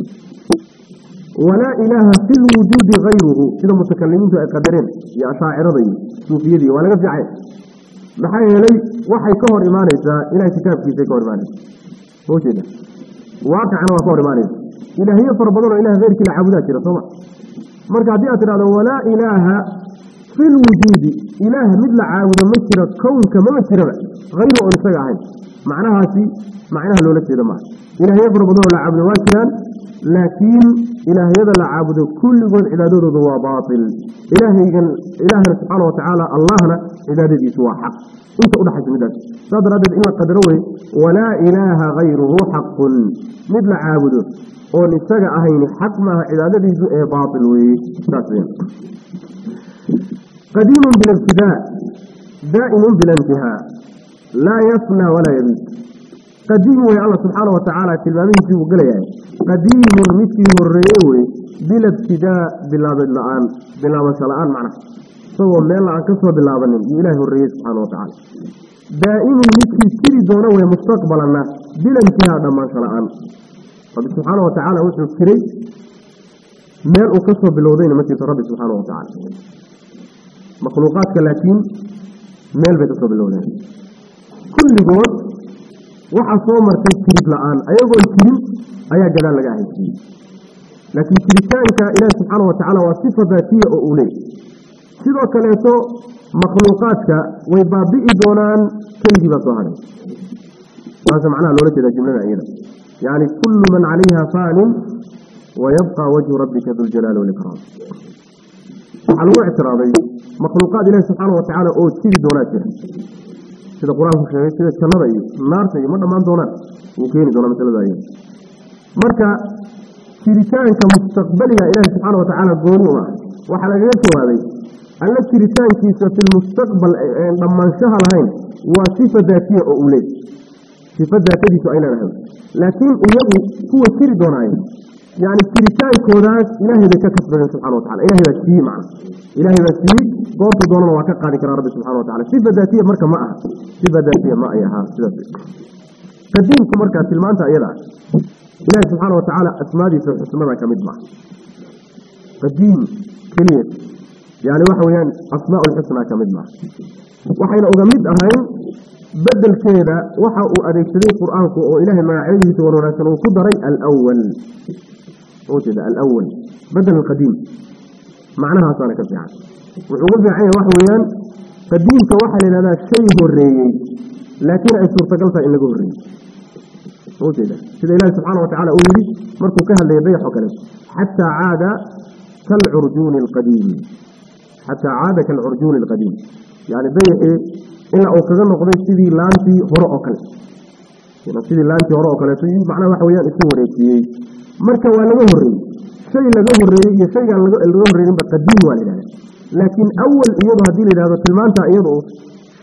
ولا إله في الوجود غيره كذا متكلمين في القدرين يا شاعر ضي في يدي ولا نفجع بحيه لي وحي كهر إيمانيسا إلى كتاب في ذي كهر إيمانيسا هو كذا واقع أنا وكهر إيمانيسا إلا هي فربضل إله غير كلا عبدات كذا طبع مرجع دي ترى ولا إله في الوجود إله مثل عاود مكرة كون كما مكرة غير أنسى عاين معناها شيء معناها لولا كذا ما إلى يضرب ضرب العبد واسلا لكن إلى هذا العبد كل من إلى دور ضوابط إلهي كان إلهنا سبحانه وتعالى الله لا إلى ذي سوى حق. أنت أقول حجم ذلك صدر هذا إما قدروه ولا إله غيره حق. مثل عابده ونستجع أهين حكمها إلى ذي سوى إيه باطل ويستاثرين قديم بالابتداء دائم بالانتهاء allahna cibaadadiisu waa xaq inta udhaxaysa midaas saas daraaddeed in la qadaro wey walaa ilaaha hayruhu xaqun mid la caabudo oon isaga ahayni xaq maaha cibaadadiisu ee baatil weeye saas weyan qadiimun bilibtidaa daa'imun bilintihaa laa yafnaa walaa yabiid qadiim wey alla subxaana watacaala tilmaamihiisii buu gelayahay qadiimun midkii horeeye wey bila ibtidaa bilaabad la-aan bilaabasho la-aan كل جود وحصومر في كريب الآن أي جود كريب أي جلال لقاه كريب لكن كريبان كإله سبحانه وتعالى وصفة ذاتية أولي. سيدو كليتو مخلوقاتك ويبابئي دونان كريب بطهر وهذا معناه لولا كده جملة عينة يعني كل من عليها فان ويبقى وجه ربك ذو الجلال والإكرام. على الوعي مخلوقات إله سبحانه وتعالى أو تكريب دونان كريب sida qur'aanku sheegay sida jannada iyo naarta iyo ma dhammaan doonaan? Wuu keeni doonaa masalada iyada marka jiritaanka mustaqbaliga ilaahi subxaana watacaala gooni u ah waxaa lagaga jawaabay alla jiritaankiisa filmustaqbal een dhammaanshaha lahayn waa sifa daatiya oo uu leey sifa daatadiisu ay leedahay laakiin iyagu kuwa jiri doonaayo يعني استرسال كوداس إلهي ذكا كسبه سبحانه وتعالى. إلهي بسيه معنا. إلهي بسيه قوته دونه وكاقه ذكرى رب سبحانه وتعالى. سيفة ذاتية مركة معها. سيفة ذاتية ما إياها سيفة ذاتية. فالدين كمركة تلمانتا إلا إلهي سبحانه وتعالى أسمادي سوف أسمانا كمدمع فالدين كلية يعني وحو يعني أسماء الحسنة كمدمع وحين أغمد أهين بدل كذا وحو أديك سبيل قرآنك وإلهي ما عيده ورنسانه قدري الأول. أوتيدا الأول بدل القديم. معناها صار كذا يعني وقول في عين واحد ويان قديم توحل إلى ذا شيء غريب لا ترى الصورة جلطة إلا غريب أوتيدا سيد الله سبحانه وتعالى أولي مركو كهل يبيع حكلاس حتى عاد كالعرجون القديم. حتى عاد كالعرجون القديم. يعني بيع إلا إيه؟ إيه أوكذن قضي سيد سيدي لانتي هرأ أكل يعني سيد معناها واحد ويان اسمه marka waa laga horreeyey. Shay laga horreeyey iyo shaygaan laga horreyninba qadiim waa la yidhahda laakiin awal iyado haddii la yidhahdo tilmaanta iyadu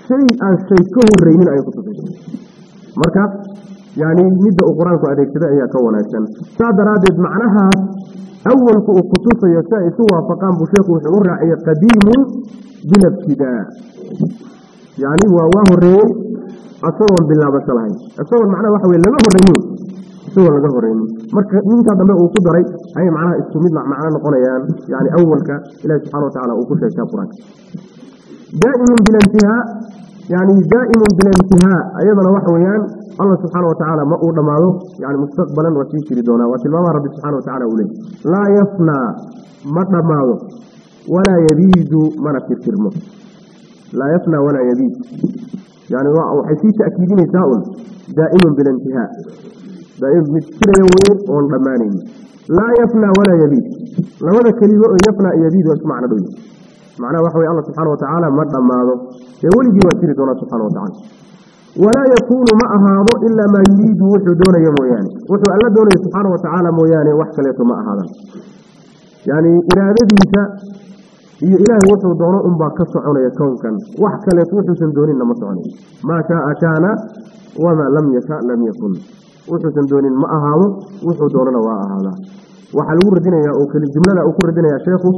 shay aan shay ka horreynin ayay kutusaysa marka yani midda uu qur'aanku adeegsaday ayaa ka wanaagsan. Saa daraaddeed macnahaas awalku uu kutusayo si ay isu waafaqaan buu sheekhu wuxuu u raaciyey qadiimun bila yani waa waa horeeyey isagoon bilaabasho lahayn. Isagoon macnaha waxa wey laga horreynin سوى لغا قرين مركا منك دمبا أو قدري اي معنى استميدنا معنى القليان يعني اول كا إلهي سبحانه وتعالى أو كل شيء دائم بلا انتهاء. يعني دائم بلا انتهاء. أيضا وحويان الله سبحانه وتعالى ما اوضا ماذا يعني مستقبلا وتيش ردونا واتلماما ربي سبحانه وتعالى أولي. لا يفنى مطا ماذا ولا يبيد من اكترمه لا يفنى ولا يبيد. يعني وحسيت أكيدين يساؤل دائما انتهاء. دائم مثل يوين أول دمانين لا يفنى ولا يبيد. لو هذا كلمة يفنى يبيد واسمعنا دوله معنى وحوي الله سبحانه وتعالى مرد ماذا يولي يوثير دون سبحانه وتعالى. ولا يكون مع هذا إلا ما يريد وحو دون يمويان يعني. وحو ألا دون سبحانه وتعالى مويان يعني وحك ليس ما هذا يعني إرادتك هي إلهي وحو دون أمبا كسعون يكون كان. وحك ليس وحو سندونين ما شاء كان وما لم يشاء لم يكن. Wuxuusan doonin ma ahaado wuxuu doonana waa ahaadaa waxaa lagu radinayaa oo jumlada uu ku radinayaa sheekhu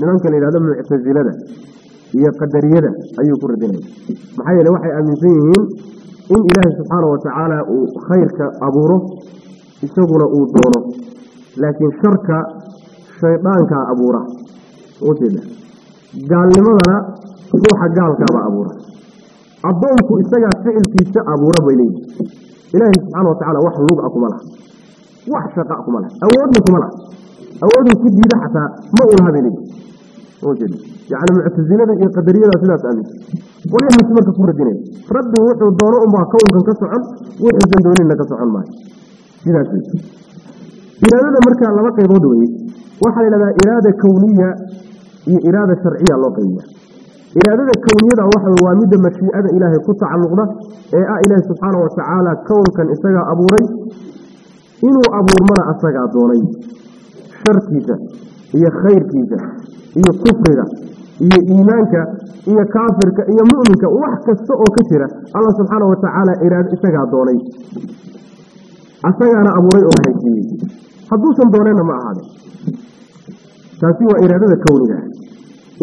nimanka la yidhahdo muctasilada iyo qadariyada ayuu ku radinaya. Maxaa yeele waxay aaminsan yihiin in ilaahay subxaana wa tacaala uu khayrka abuuro isaguna uu doono. Laakiin sharka shaydaankaa abuura gaalnimadana ruuxa gaalkaabaa abuura. Addoonku isagaa ficilkiisa abuura bay leeyihi إلهي سبحانه وتعالى واحد نوب أكو ملح واحد شقاء أكو ملح أولاً أكو ملح أولاً كدي ده حتى ما أقول هذا لي وجد يعني معتزين إن القدرية لا سلاس أمين وليه من سمك كفر الدين ربي وحد الدوراء ما كون كسر كسعب وحد زندون إنك سعب ماي إذا شيء إلى هذا مركز الله بقي بدوي واحد إلى إرادة كونية إرادة شرعية الله قيمة. Iraadada kowniyada waxa waa midda mashiicada ilaahay ku tacalluqda ee ah ilaahay subxaana wa tacaala kownkan isagaa abuuray inuu abuurmana asagaa doonay. Sharkiisa iyo khayrkiisa iyo kufriga iyo iimaanka iyo kaafirka iyo mu'minka wax kasta oo ka jira allah subxaana wa tacaala isagaa doonay. Asagaana abuuray oo haysiiyey. Hadduusan dooneenna ma ahaade. Taasi waa iraadada kowniga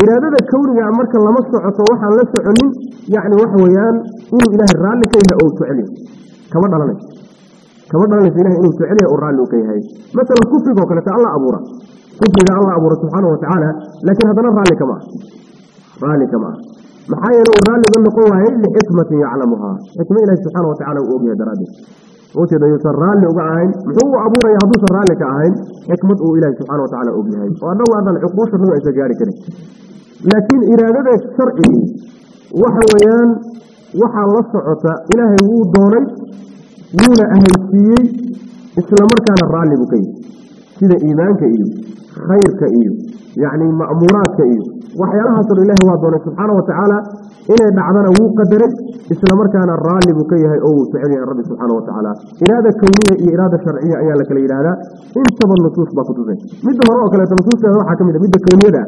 إلى إرادة كونه عمرك الله مصنع صوحا لست علم يعني وحويان إن إله الرالي كيها أو تعلي كما دلنا كما دلنا في إله إنه تعلي أو الرالي كيها مثلا كفر كنت الله أبورا كفر إلى الله أبورا سبحانه وتعالى لكن هذا الرالي كما رالي كما محايا لو الرالي ظن قوة إلي حكمة يعلمها حكمة إله سبحانه وتعالى وأبيه درابي waayey lixikmatin yaclamuhaa xikmo ilahi subxaana wa tacala uu ogyahay daraaddeed ujeeda yuusan raalli uga ahayn muxuu u abuuraya hadduusan raalli ka ahayn xikmad uu ilaahi subxana wa tacala ogyahay oo annagu aadan cuquusha nagu aysa gaari karin laakiin iraadada sharcigii waxa weeyaan waxaa la socota ilaahay wuu doonay wuuna ahaysiiyey islamarkaana raalli buu ka yihi sida iimaanka iyo khayrka iyo يعني مأمورات كئيب. وحي الله صلى الله عليه سبحانه وتعالى إلى بعضنا وقدر إسلام كان الرالب كيها أو فعليها الرب سبحانه وتعالى. إرادة كونية إيه إرادة شرعية أيها لك الإرادة انتظر النصوص بخطوذة مدى مرأك لا تنصوص كهذا حكم إذا مدى كونية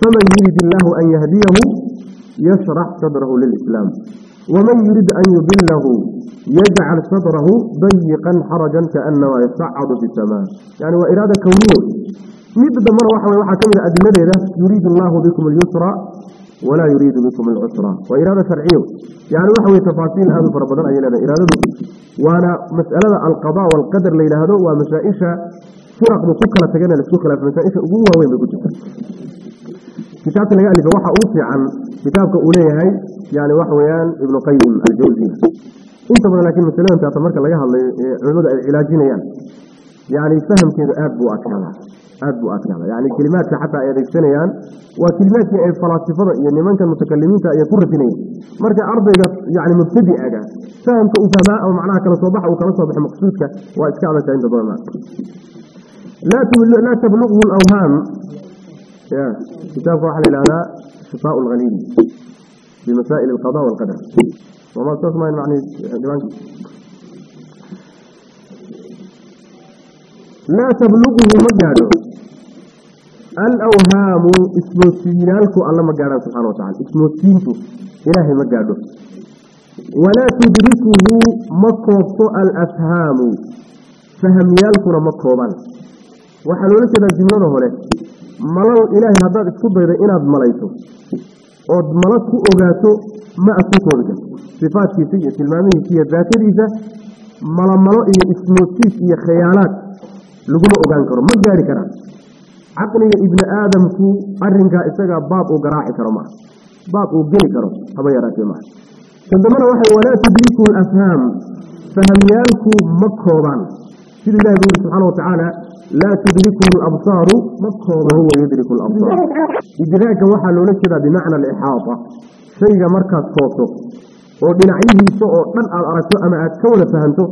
فمن يريد الله أن يهديه يشرح صدره للإسلام. ومن يريد أن يبله يجعل صدره ضيقا حرجا كأنه يصعد في السماء. يعني وإرادة كونية. مدد مرة واحدة واحدة كمل أدلة يريد الله بكم اليسرى ولا يريد بكم العسرى وإرادة شرعية يعني واحدة تفاصيل هذا في فربنا أي لنا إرادة. وأنا مسألة القضاء والقدر ليلة هذا ومسائشة فرق تجينا لتجنى في لتمسائشة أقوها وين بجدك كتاب اللي قال لك واحدة أوفع عن كتابك أولي هاي. يعني واحدة ابن القيم الجوزي. أنت من لكن مسألة انت اعتمرك الله يهل علاجين يعني. يعني فهم كده أب وأكبر أدب أتكلم يعني كلمات حتى يرفسنا يعني وكلمات الفلاسفة يعني من كان متكلمين يكون رفيني مرجع أرض يعني مبتدي أجا فهم كأفهماء أو معناها كان صباح أو كان صباح مقصودك وإتكلمك عند ضرما لا تبل لا تبلغه الأوهام يا كتاب واحد للعلاء شفاء الغليل بمسائل القضاء والقدر وما تسمع يعني دلوقتي. Laa tabluquhu ma gaadho alawhaamu ismoodsiinaalku alla ma gaadhaan subxana watacala ismoodsiintu ilaahay ma gaadho walaa tudrikuhu ma koobto alafhaamu fahamyaalkuna ma koobaan waxaa loola jeedaa jumlada hore malal ilaahay haddaad isku dayda inaad malayso ood mala ku ogaato ma ad ku koobi karto sifaadkiisa iyo tilmaamihiisa iyo daatadiisa malamalo iyo ismoodsiis iyo khayaalaad caqliga ibni aadamku arinkaa isagaa baab uu garaaci karo maaha baab uu geli karo haba yaraatee maaha tadambana waxay walaa tudriku alafhaam fahamyaalku ma koobaan siduu ilahi buu yihi subxaana watacaala laa tudrikuhu alabsaaru ma kooba huwa yudriku alabsaar idraagga waxaa loola jeedaa bimacna alixaata shayga markaad koobto oo dhinacyihiisa oo dhan aad aragto ama aad ka wada fahanto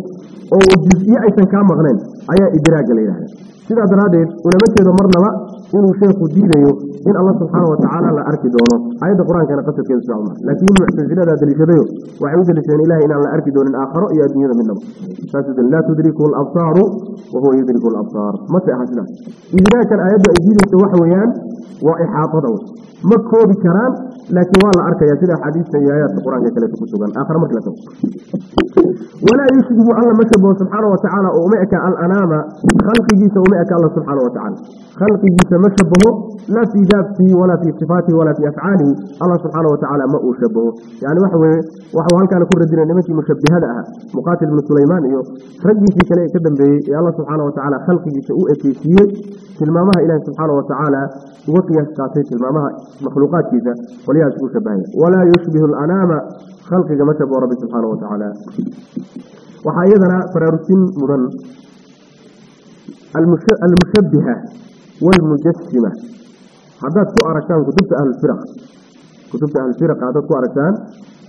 oo jus-iyo aysan kaa maqneen ayaa idraagga la yidhahda sidaa daraaddeed ulama jeedo marnaba inuu sheekhu diidayo in alla subxaana watacaala la arki doono ayadda qur-aankana qasadkeedu sidaa uma laakiin muctasiladaa daliishadayo waxay u daliishadeen ilahay inaan la arki doonin aakharo iyo adduunyada midnaba saas laa tudrikuhu alabsaaru wa huwa yudriku alabsaar mase aha sidaas idraagkan aayaddu ay diidayso waxa weeyaan waa ixaatada wey ما كوبي كرام لكن والله أرك يا سيدي حديث سيئات القرآن يا كلاك كسوغان آخر مرة لكم ولا يشبه الله ما مشبه سبحانه وتعالى أمئك الأنامة خلق جيس أمئك الله سبحانه وتعالى. خلق جيس مشبه لا في ذاته ولا في اتفاته ولا في أفعاله. الله سبحانه وتعالى ما أشبهه يعني وحوى وحوى هل كان كل ردنا نمشي مشبه لها مقاتل من سليمان رجي في كلاك كدن به يا الله سبحانه وتعالى خلق جيس أمئك في تلمامها إلى سبحانه وتعالى وقيا استعطيت تلمامها. مخلوقات كذا وليها تقول ولا يشبه الأنام خلق كما جمتب ورب سبحانه وتعالى. وحايدنا فرارتين مرن. المشبهة والمجسمة. عدد كأركان كتبت أهل الفرق. كتبت أهل الفرق عدد كأركان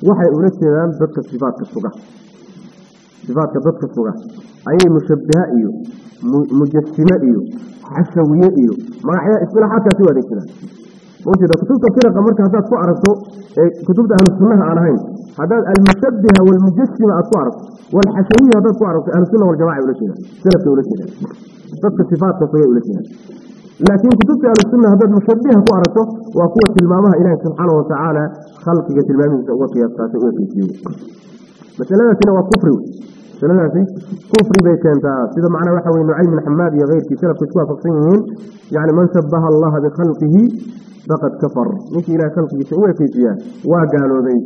وحي أولتنا بطك صفات كالصغة صفات كبطك الصغة أي مشبهة إيو مجسمة إيو حشوية إيو. ما حيا إسمنا حتى وانتي كتبت فرقة مركة هذا تعرف إيه، كتبت أهل السنة على هين هذا المشبه والمجسم أتعرف والحشوية هذا تعرف أهل السنة والجماعة ولا شيء سلفة ولا شيء تبقى صفات تصوية ولا شيء لكن كتبت أهل السنة هذا المشبه تعرفه وقوة المامها إلى سبحانه وتعالى خلق جت المامين وقيا قاتئ وفي كيو مثلا هنا وكفر سلاسي كفر بيكين تعاس إذا معنى واحد وإن عين من حمادي غير يغير في سلف كتوا يعني من سبها الله بخلقه فقد كفر. نك إلى خلقه سوي في جيا وقالوا ذي.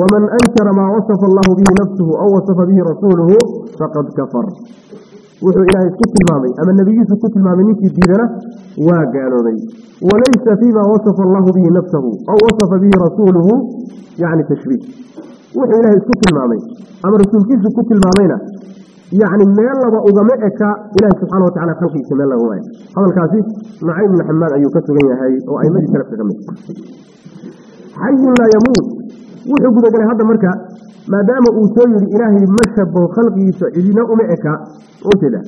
ومن أنكر ما وصف الله به نفسه أو وصف به رسوله فقد كفر. وحو إلى سكت المامي أما النبي سكت المامي نك جيدنا وقالوا ذي. وليس فيما وصف الله به نفسه أو وصف به رسوله يعني تشبيه wuxuu ilaahay ku tilmaamay ama rasuulkiisu ku tilmaamayna. Yani meel laba ugama eka ilahi subxana watacala khalqigiisa meel laga waayo. Hadalkaasi nucaym bin xamaad ayuu ka sugan yahay oo aimadii salafka ka mid xayun laa yamuut. Wuxuu gudagelay hadda marka maadaama uu soo yidhi ilaahay ma shabaho khalqigiisa cidina uma eka. Ujeeda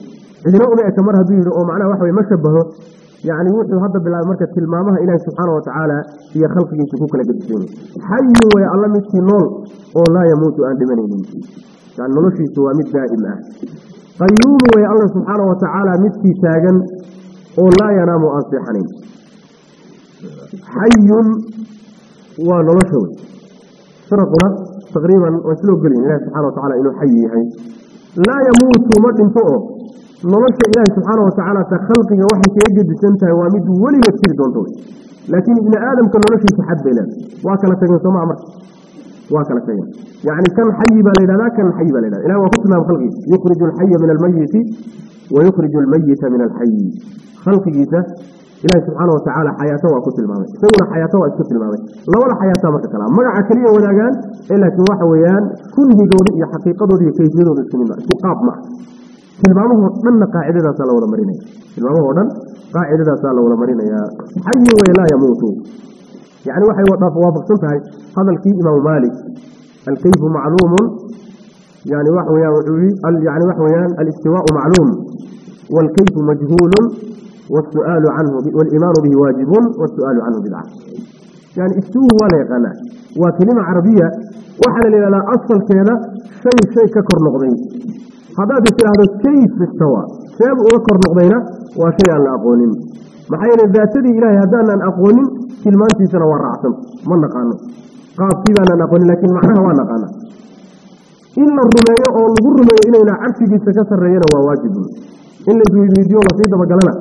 cidina uma eka mar hadduu yidhi oo macnaha waxa wey ma shabaho yani wuxuu hadda bilaabay marka tilmaamaha ilaahi subxaana watacaala iyo khalqigiisa ku kala gedisoon xayun way alla midkii nool أو لا يموت أن دمني نمشي كان نمشي سوى دائما قيوم ويا الله سبحانه وتعالى مد في ساقا أو لا ينام أصيحا حي ونمشي فرقنا تقريبا وسلو قليل الله سبحانه وتعالى إنه حي حي. لا يموت مد فوقه نمشي إله سبحانه وتعالى تخلق يوحي كيجد سنتا ومد ولي مكتير دون طول. لكن ابن آدم كان نمشي سحب إله وكان تقنصه سمع مرسي واكل كنيا يعني كان حي بلينا لا كان حي بلينا إلا هو خطنا بخلقه يخرج الحي من الميت ويخرج الميت من الحي خلق جيسة إلا سبحانه وتعالى حياته وكتل المامي سيقول حياته وكتل المامي لا ولا حياته ما كلام مرة عكلية ولا قال إلا سواح ويان كل دوري يا حقيقة دوري كيف دوري السنين سقاب معه المامي هو من قاعدة سالة ولا مرينة المامي هو من قاعدة سالة ولا مرينة يا حي ولا يموتون waafaqsan tahay hadalkii imaamu maalik. Alkayfu macluumun yani waxa weyaan wuxuu yii yani waxa weyaan alistiwaau macluum. Waalkayfu majhuulun والسؤال عنه والإيمان به واجب والسؤال عنه بدعة يعني استوه ولا يقانا وكلمة عربية وحنا لنا أصل كذا شيء شيء ككر نقضين هذا هذا كيف استوى شيء وكر نقضينا وشيء لا أقولين محايا الذات دي إلهي؟ هذا أن أقولين كلمان في سنة ورعتم ما نقانا قاب فيها أن أقول لكن معناها ما نقانا إلا الرمية أو الرمية إلينا عرفي بيسكسر رينا وواجب إلا الفيديو لطيطة بقالنا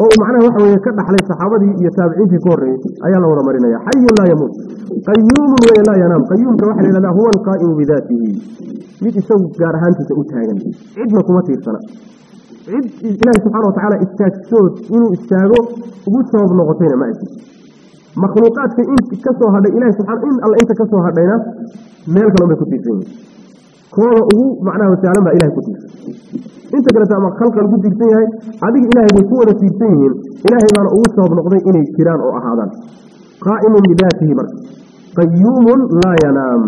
وهذا بدعة كده سلاسي صفات كل والقاعدة إمام مالك أو معناه وحوى يكدح عليه الصحابة يتابعين في كوري أي الله ورمرنا يا حي لا يموت قيوم ولا ينام قيوم كواحد لنا هو القائم بذاته يجي سوء جارهان تسأوتها جنبي عدنا كمتير سنة عد إله سبحانه وتعالى استاكسوت إنه استاغو وقود سبب نغطين ما أجي مخلوقات في إنت كسو هذا إله سبحانه إن الله إنت كسو هذا مالك لما يكون تيسين kooda ugu macnaha wasaalan baa ilahay ku tiirsan. إنت قلت أما خلق القدر فيها هذه إلهي بسوء رسيب فيهم إلهي بان اوصه بنقضي إني كيران أو احادان قائم لذاته مرك قيوم لا ينام.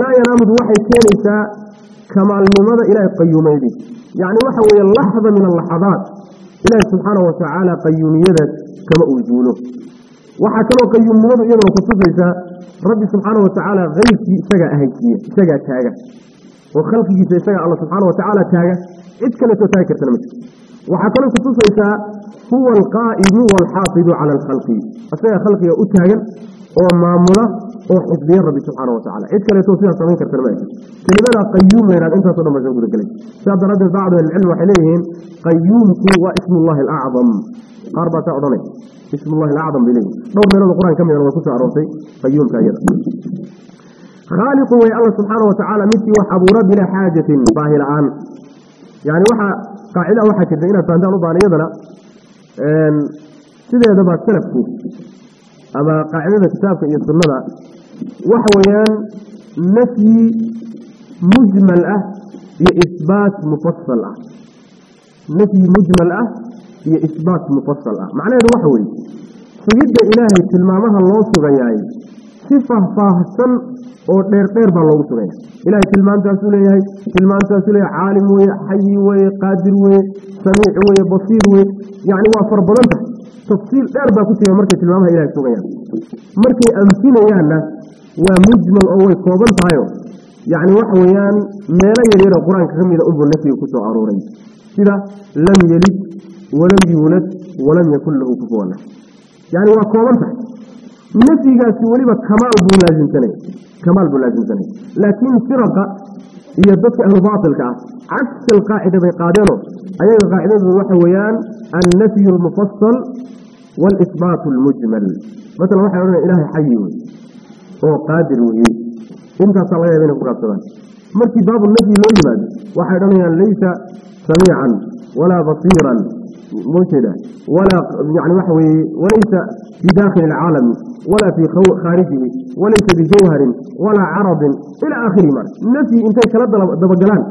لا ينام الوحي كاليسا كما المماذا إلهي قيومين يعني وحوي اللحظة من اللحظات. إلهي سبحانه وتعالى قيوم يدك كما أوجونه. وحكما قيوم مماذا أيضا وقصف ليسا ربي سبحانه وتعالى غير في اساقة اهيكية اساقة تاقة وخلقه في اساقة الله سبحانه وتعالى تاقة إتكلم تساكر تلمسك وحكلم ستوصيك هو القائد والحافظ على الخلق. أصلي خلقي أتهجم ومامنا أو لي ربي سبحانه وتعالى. إتكلم تساكر تلمسك تلمسك تلمسك قيوم من الإنسة ما جنبه لك شاب درجة بعض العلم وحليهم قيوم هو اسم الله الأعظم. أربعة أعظمين اسم الله الأعظم بليهم. دور من القرآن كم يرون كتا عروسي قيوم كاير خالق ويا الله سبحانه وتعالى مثي وحبور بلا حاجة باهي العام يعني وحا قاعدة وحا تردئينا فانتا نبان يدنا سيدا يدبع السلفك أما قاعدة كتابك إن يصنّدها وحا نفي مجمل أه لإثبات مفصل أه نفي مجمل أه لإثبات مفصل أه معنى هذا وحوي سيدا إلهي تلمامها الله سغياي صفة فاهصا oo dheerdheer baa loogu sugaya ilahay tilmaantaasuu leeyahay tilmaantaasuu leeyahay caalim weye xayi weye qaadir weye samiic weye basiir weye yacni waa far badan tahay. Tafsiil dheer baa ku sugan markay tilmaamaha ilahay sugayaan. Markay anfinayaanna waa mujmal oo way kooban tahayo. Yacni waxa weeyaan meelo yaryaroo qur'aanka ka mida unbuu nafyiga ku aruuray. Sida lam yelid walam yuulad walam yakun lahu kufuwan. Yani waa kooban tahay. Nafyigaasi weliba kamaal buu laasimsanay كمال بلاجزني لكن فرقة هي ضد أهل باطل عكس القاعدة بيقادنه أي القاعدة الوحويان النفي المفصل والإثبات المجمل. مثلا واحد يقول إله حي. هو قادر وهي. إنت صلايا بين القرصان مركي باب النفي لو يمد واحد يقول ليس سميعا ولا بصيرا. موجودة ولا يعني وحوي وليس في داخل العالم ولا في خارجه وليس بجوهر ولا عرض إلى آخر ما. نفي انت كلا دبقلان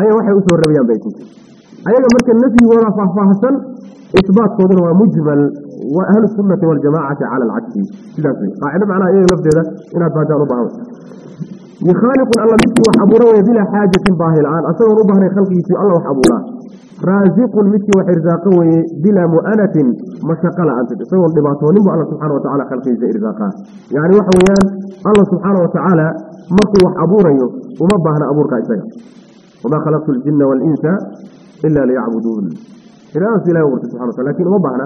أي وحي أسوى الربيان بيتي. أي مركز النفي ولا فهفهسا إثبات صدر ومجمل وأهل السنة والجماعة على العكس. قاعدة معنا إيه لفظ هذا إن أتباجا ربعه يخالق الله مثل وحبوره بلا حاجة باهي الآن. أصلا ربهنا خلقه في الله وحبوره. رازق المتي وإرزاقه بلا مؤنة مشقلة أنت تصور لبعثه نبو الله سبحانه وتعالى خلقه زي إرزاقه يعني وحويان الله سبحانه وتعالى مرتوح أبوريه ومبهن أبورك إسايا وما خلقت الجن والإنس إلا ليعبدون. إلا أنس لا يورد سبحانه وتعالى. لكن مبهن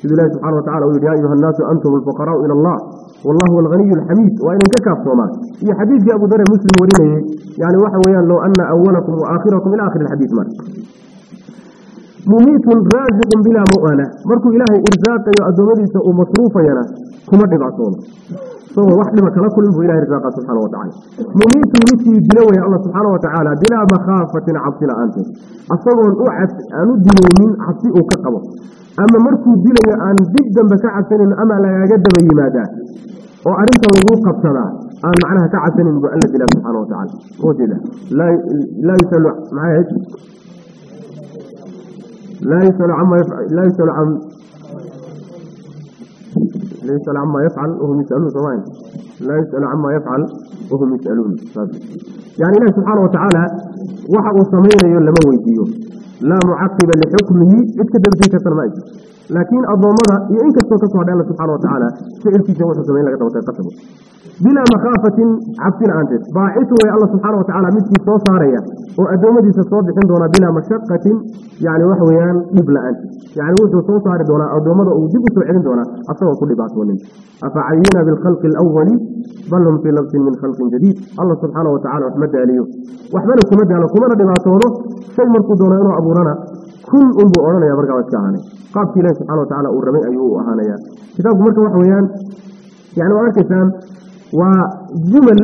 شد الله سبحانه وتعالى ويقول يا أيها الناس أنتم الفقراء إلى الله. والله هو الغني الحميد. وإن كافت وما في حديث جاء أبو ذر مسلم وريني يعني وحويان لو أن أولكم وآخركم إلى آخر الحديث مرتوح مميت رازق بلا مؤالة مركو إلهي إرزاق يؤذنه يا ناس كما قبعتون صوى واحد ما كان كل إلهي إرزاق سبحانه وتعالى. مميت ميتي جلوه يا الله سبحانه وتعالى بلا مخافة عبت لأنت أصدقوا أن أعف أنده من عطيه كقوة أما مركو بلاي أن جدا بكاعتن أما لا يجد به ماذا وأرنت صلاة بسرعة معناها تعتن المؤلف إلى سبحانه وتعالى. وجده لا لا يسلع معايا ahayd laa yusalu cama laa yusalu can لا يسأل عما يفعل وهم يسألون سواء لا يسأل عما يفعل وهم يسألون. يعني الله سبحانه وتعالى وحق سمين لما ويديه لا معقب لحكمه اتكتب فيك سلمائك لكن الضوامضة إن كستو كسوها الله سبحانه وتعالى فعل في جوة سمين لك وتقسمه بلا مخافة. عبسنا أنت باعثه يا الله سبحانه وتعالى مثل صوصاريا وأدومدي سصوب دونا بلا مشقة. يعني وحويان قبل أنت يعني وحو صوصار دونا أدومده وجب سعين دونا أصوى كل بعض ومن. أفعينا بالخلق الأول؟ بل هم في لبس من خلق جديد. الله سبحانه وتعالى أحمد عليه. وأحمده كمد على كمنا دبعتونه شيء مركو دونا إنه أبورنا كل أنبو أولانا يا برقا واتكاهاني قاب في الله سبحانه وتعالى أورمي أيوه أهانا يا كتاب مركو وحويان. يعني وأركسان. وجمل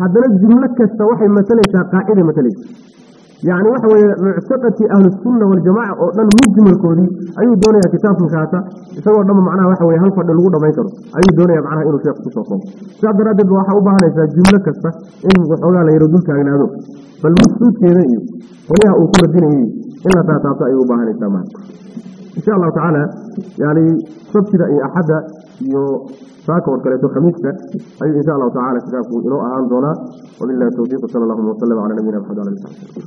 هذا الجملة كستوحي مثلا قاعدة مثلا. يعني وحوى معتقد أهل السنة والجماعة لأن مجمل كودي أي دوني كتاب مكاتا يسوى دم معناه وحوى هل الوضع ما يكره أي دوني معناه إنه شيخ تصوصهم سعد رادد وحا أباها ليس جملة كستا إنه وحوى لا يردون كأغنى هذا. فالمقصود كذا إيه وليها إيه إلا تاتاتا أي أباها ليس إن شاء الله تعالى يعني إيه أحد ساكا وكاليتو خميسة أي إن شاء الله تعالى كتابه إنه أهان دونا وبالله التوفيق صلى الله وسلم على نبينا محمد وعلى آله وصحبه.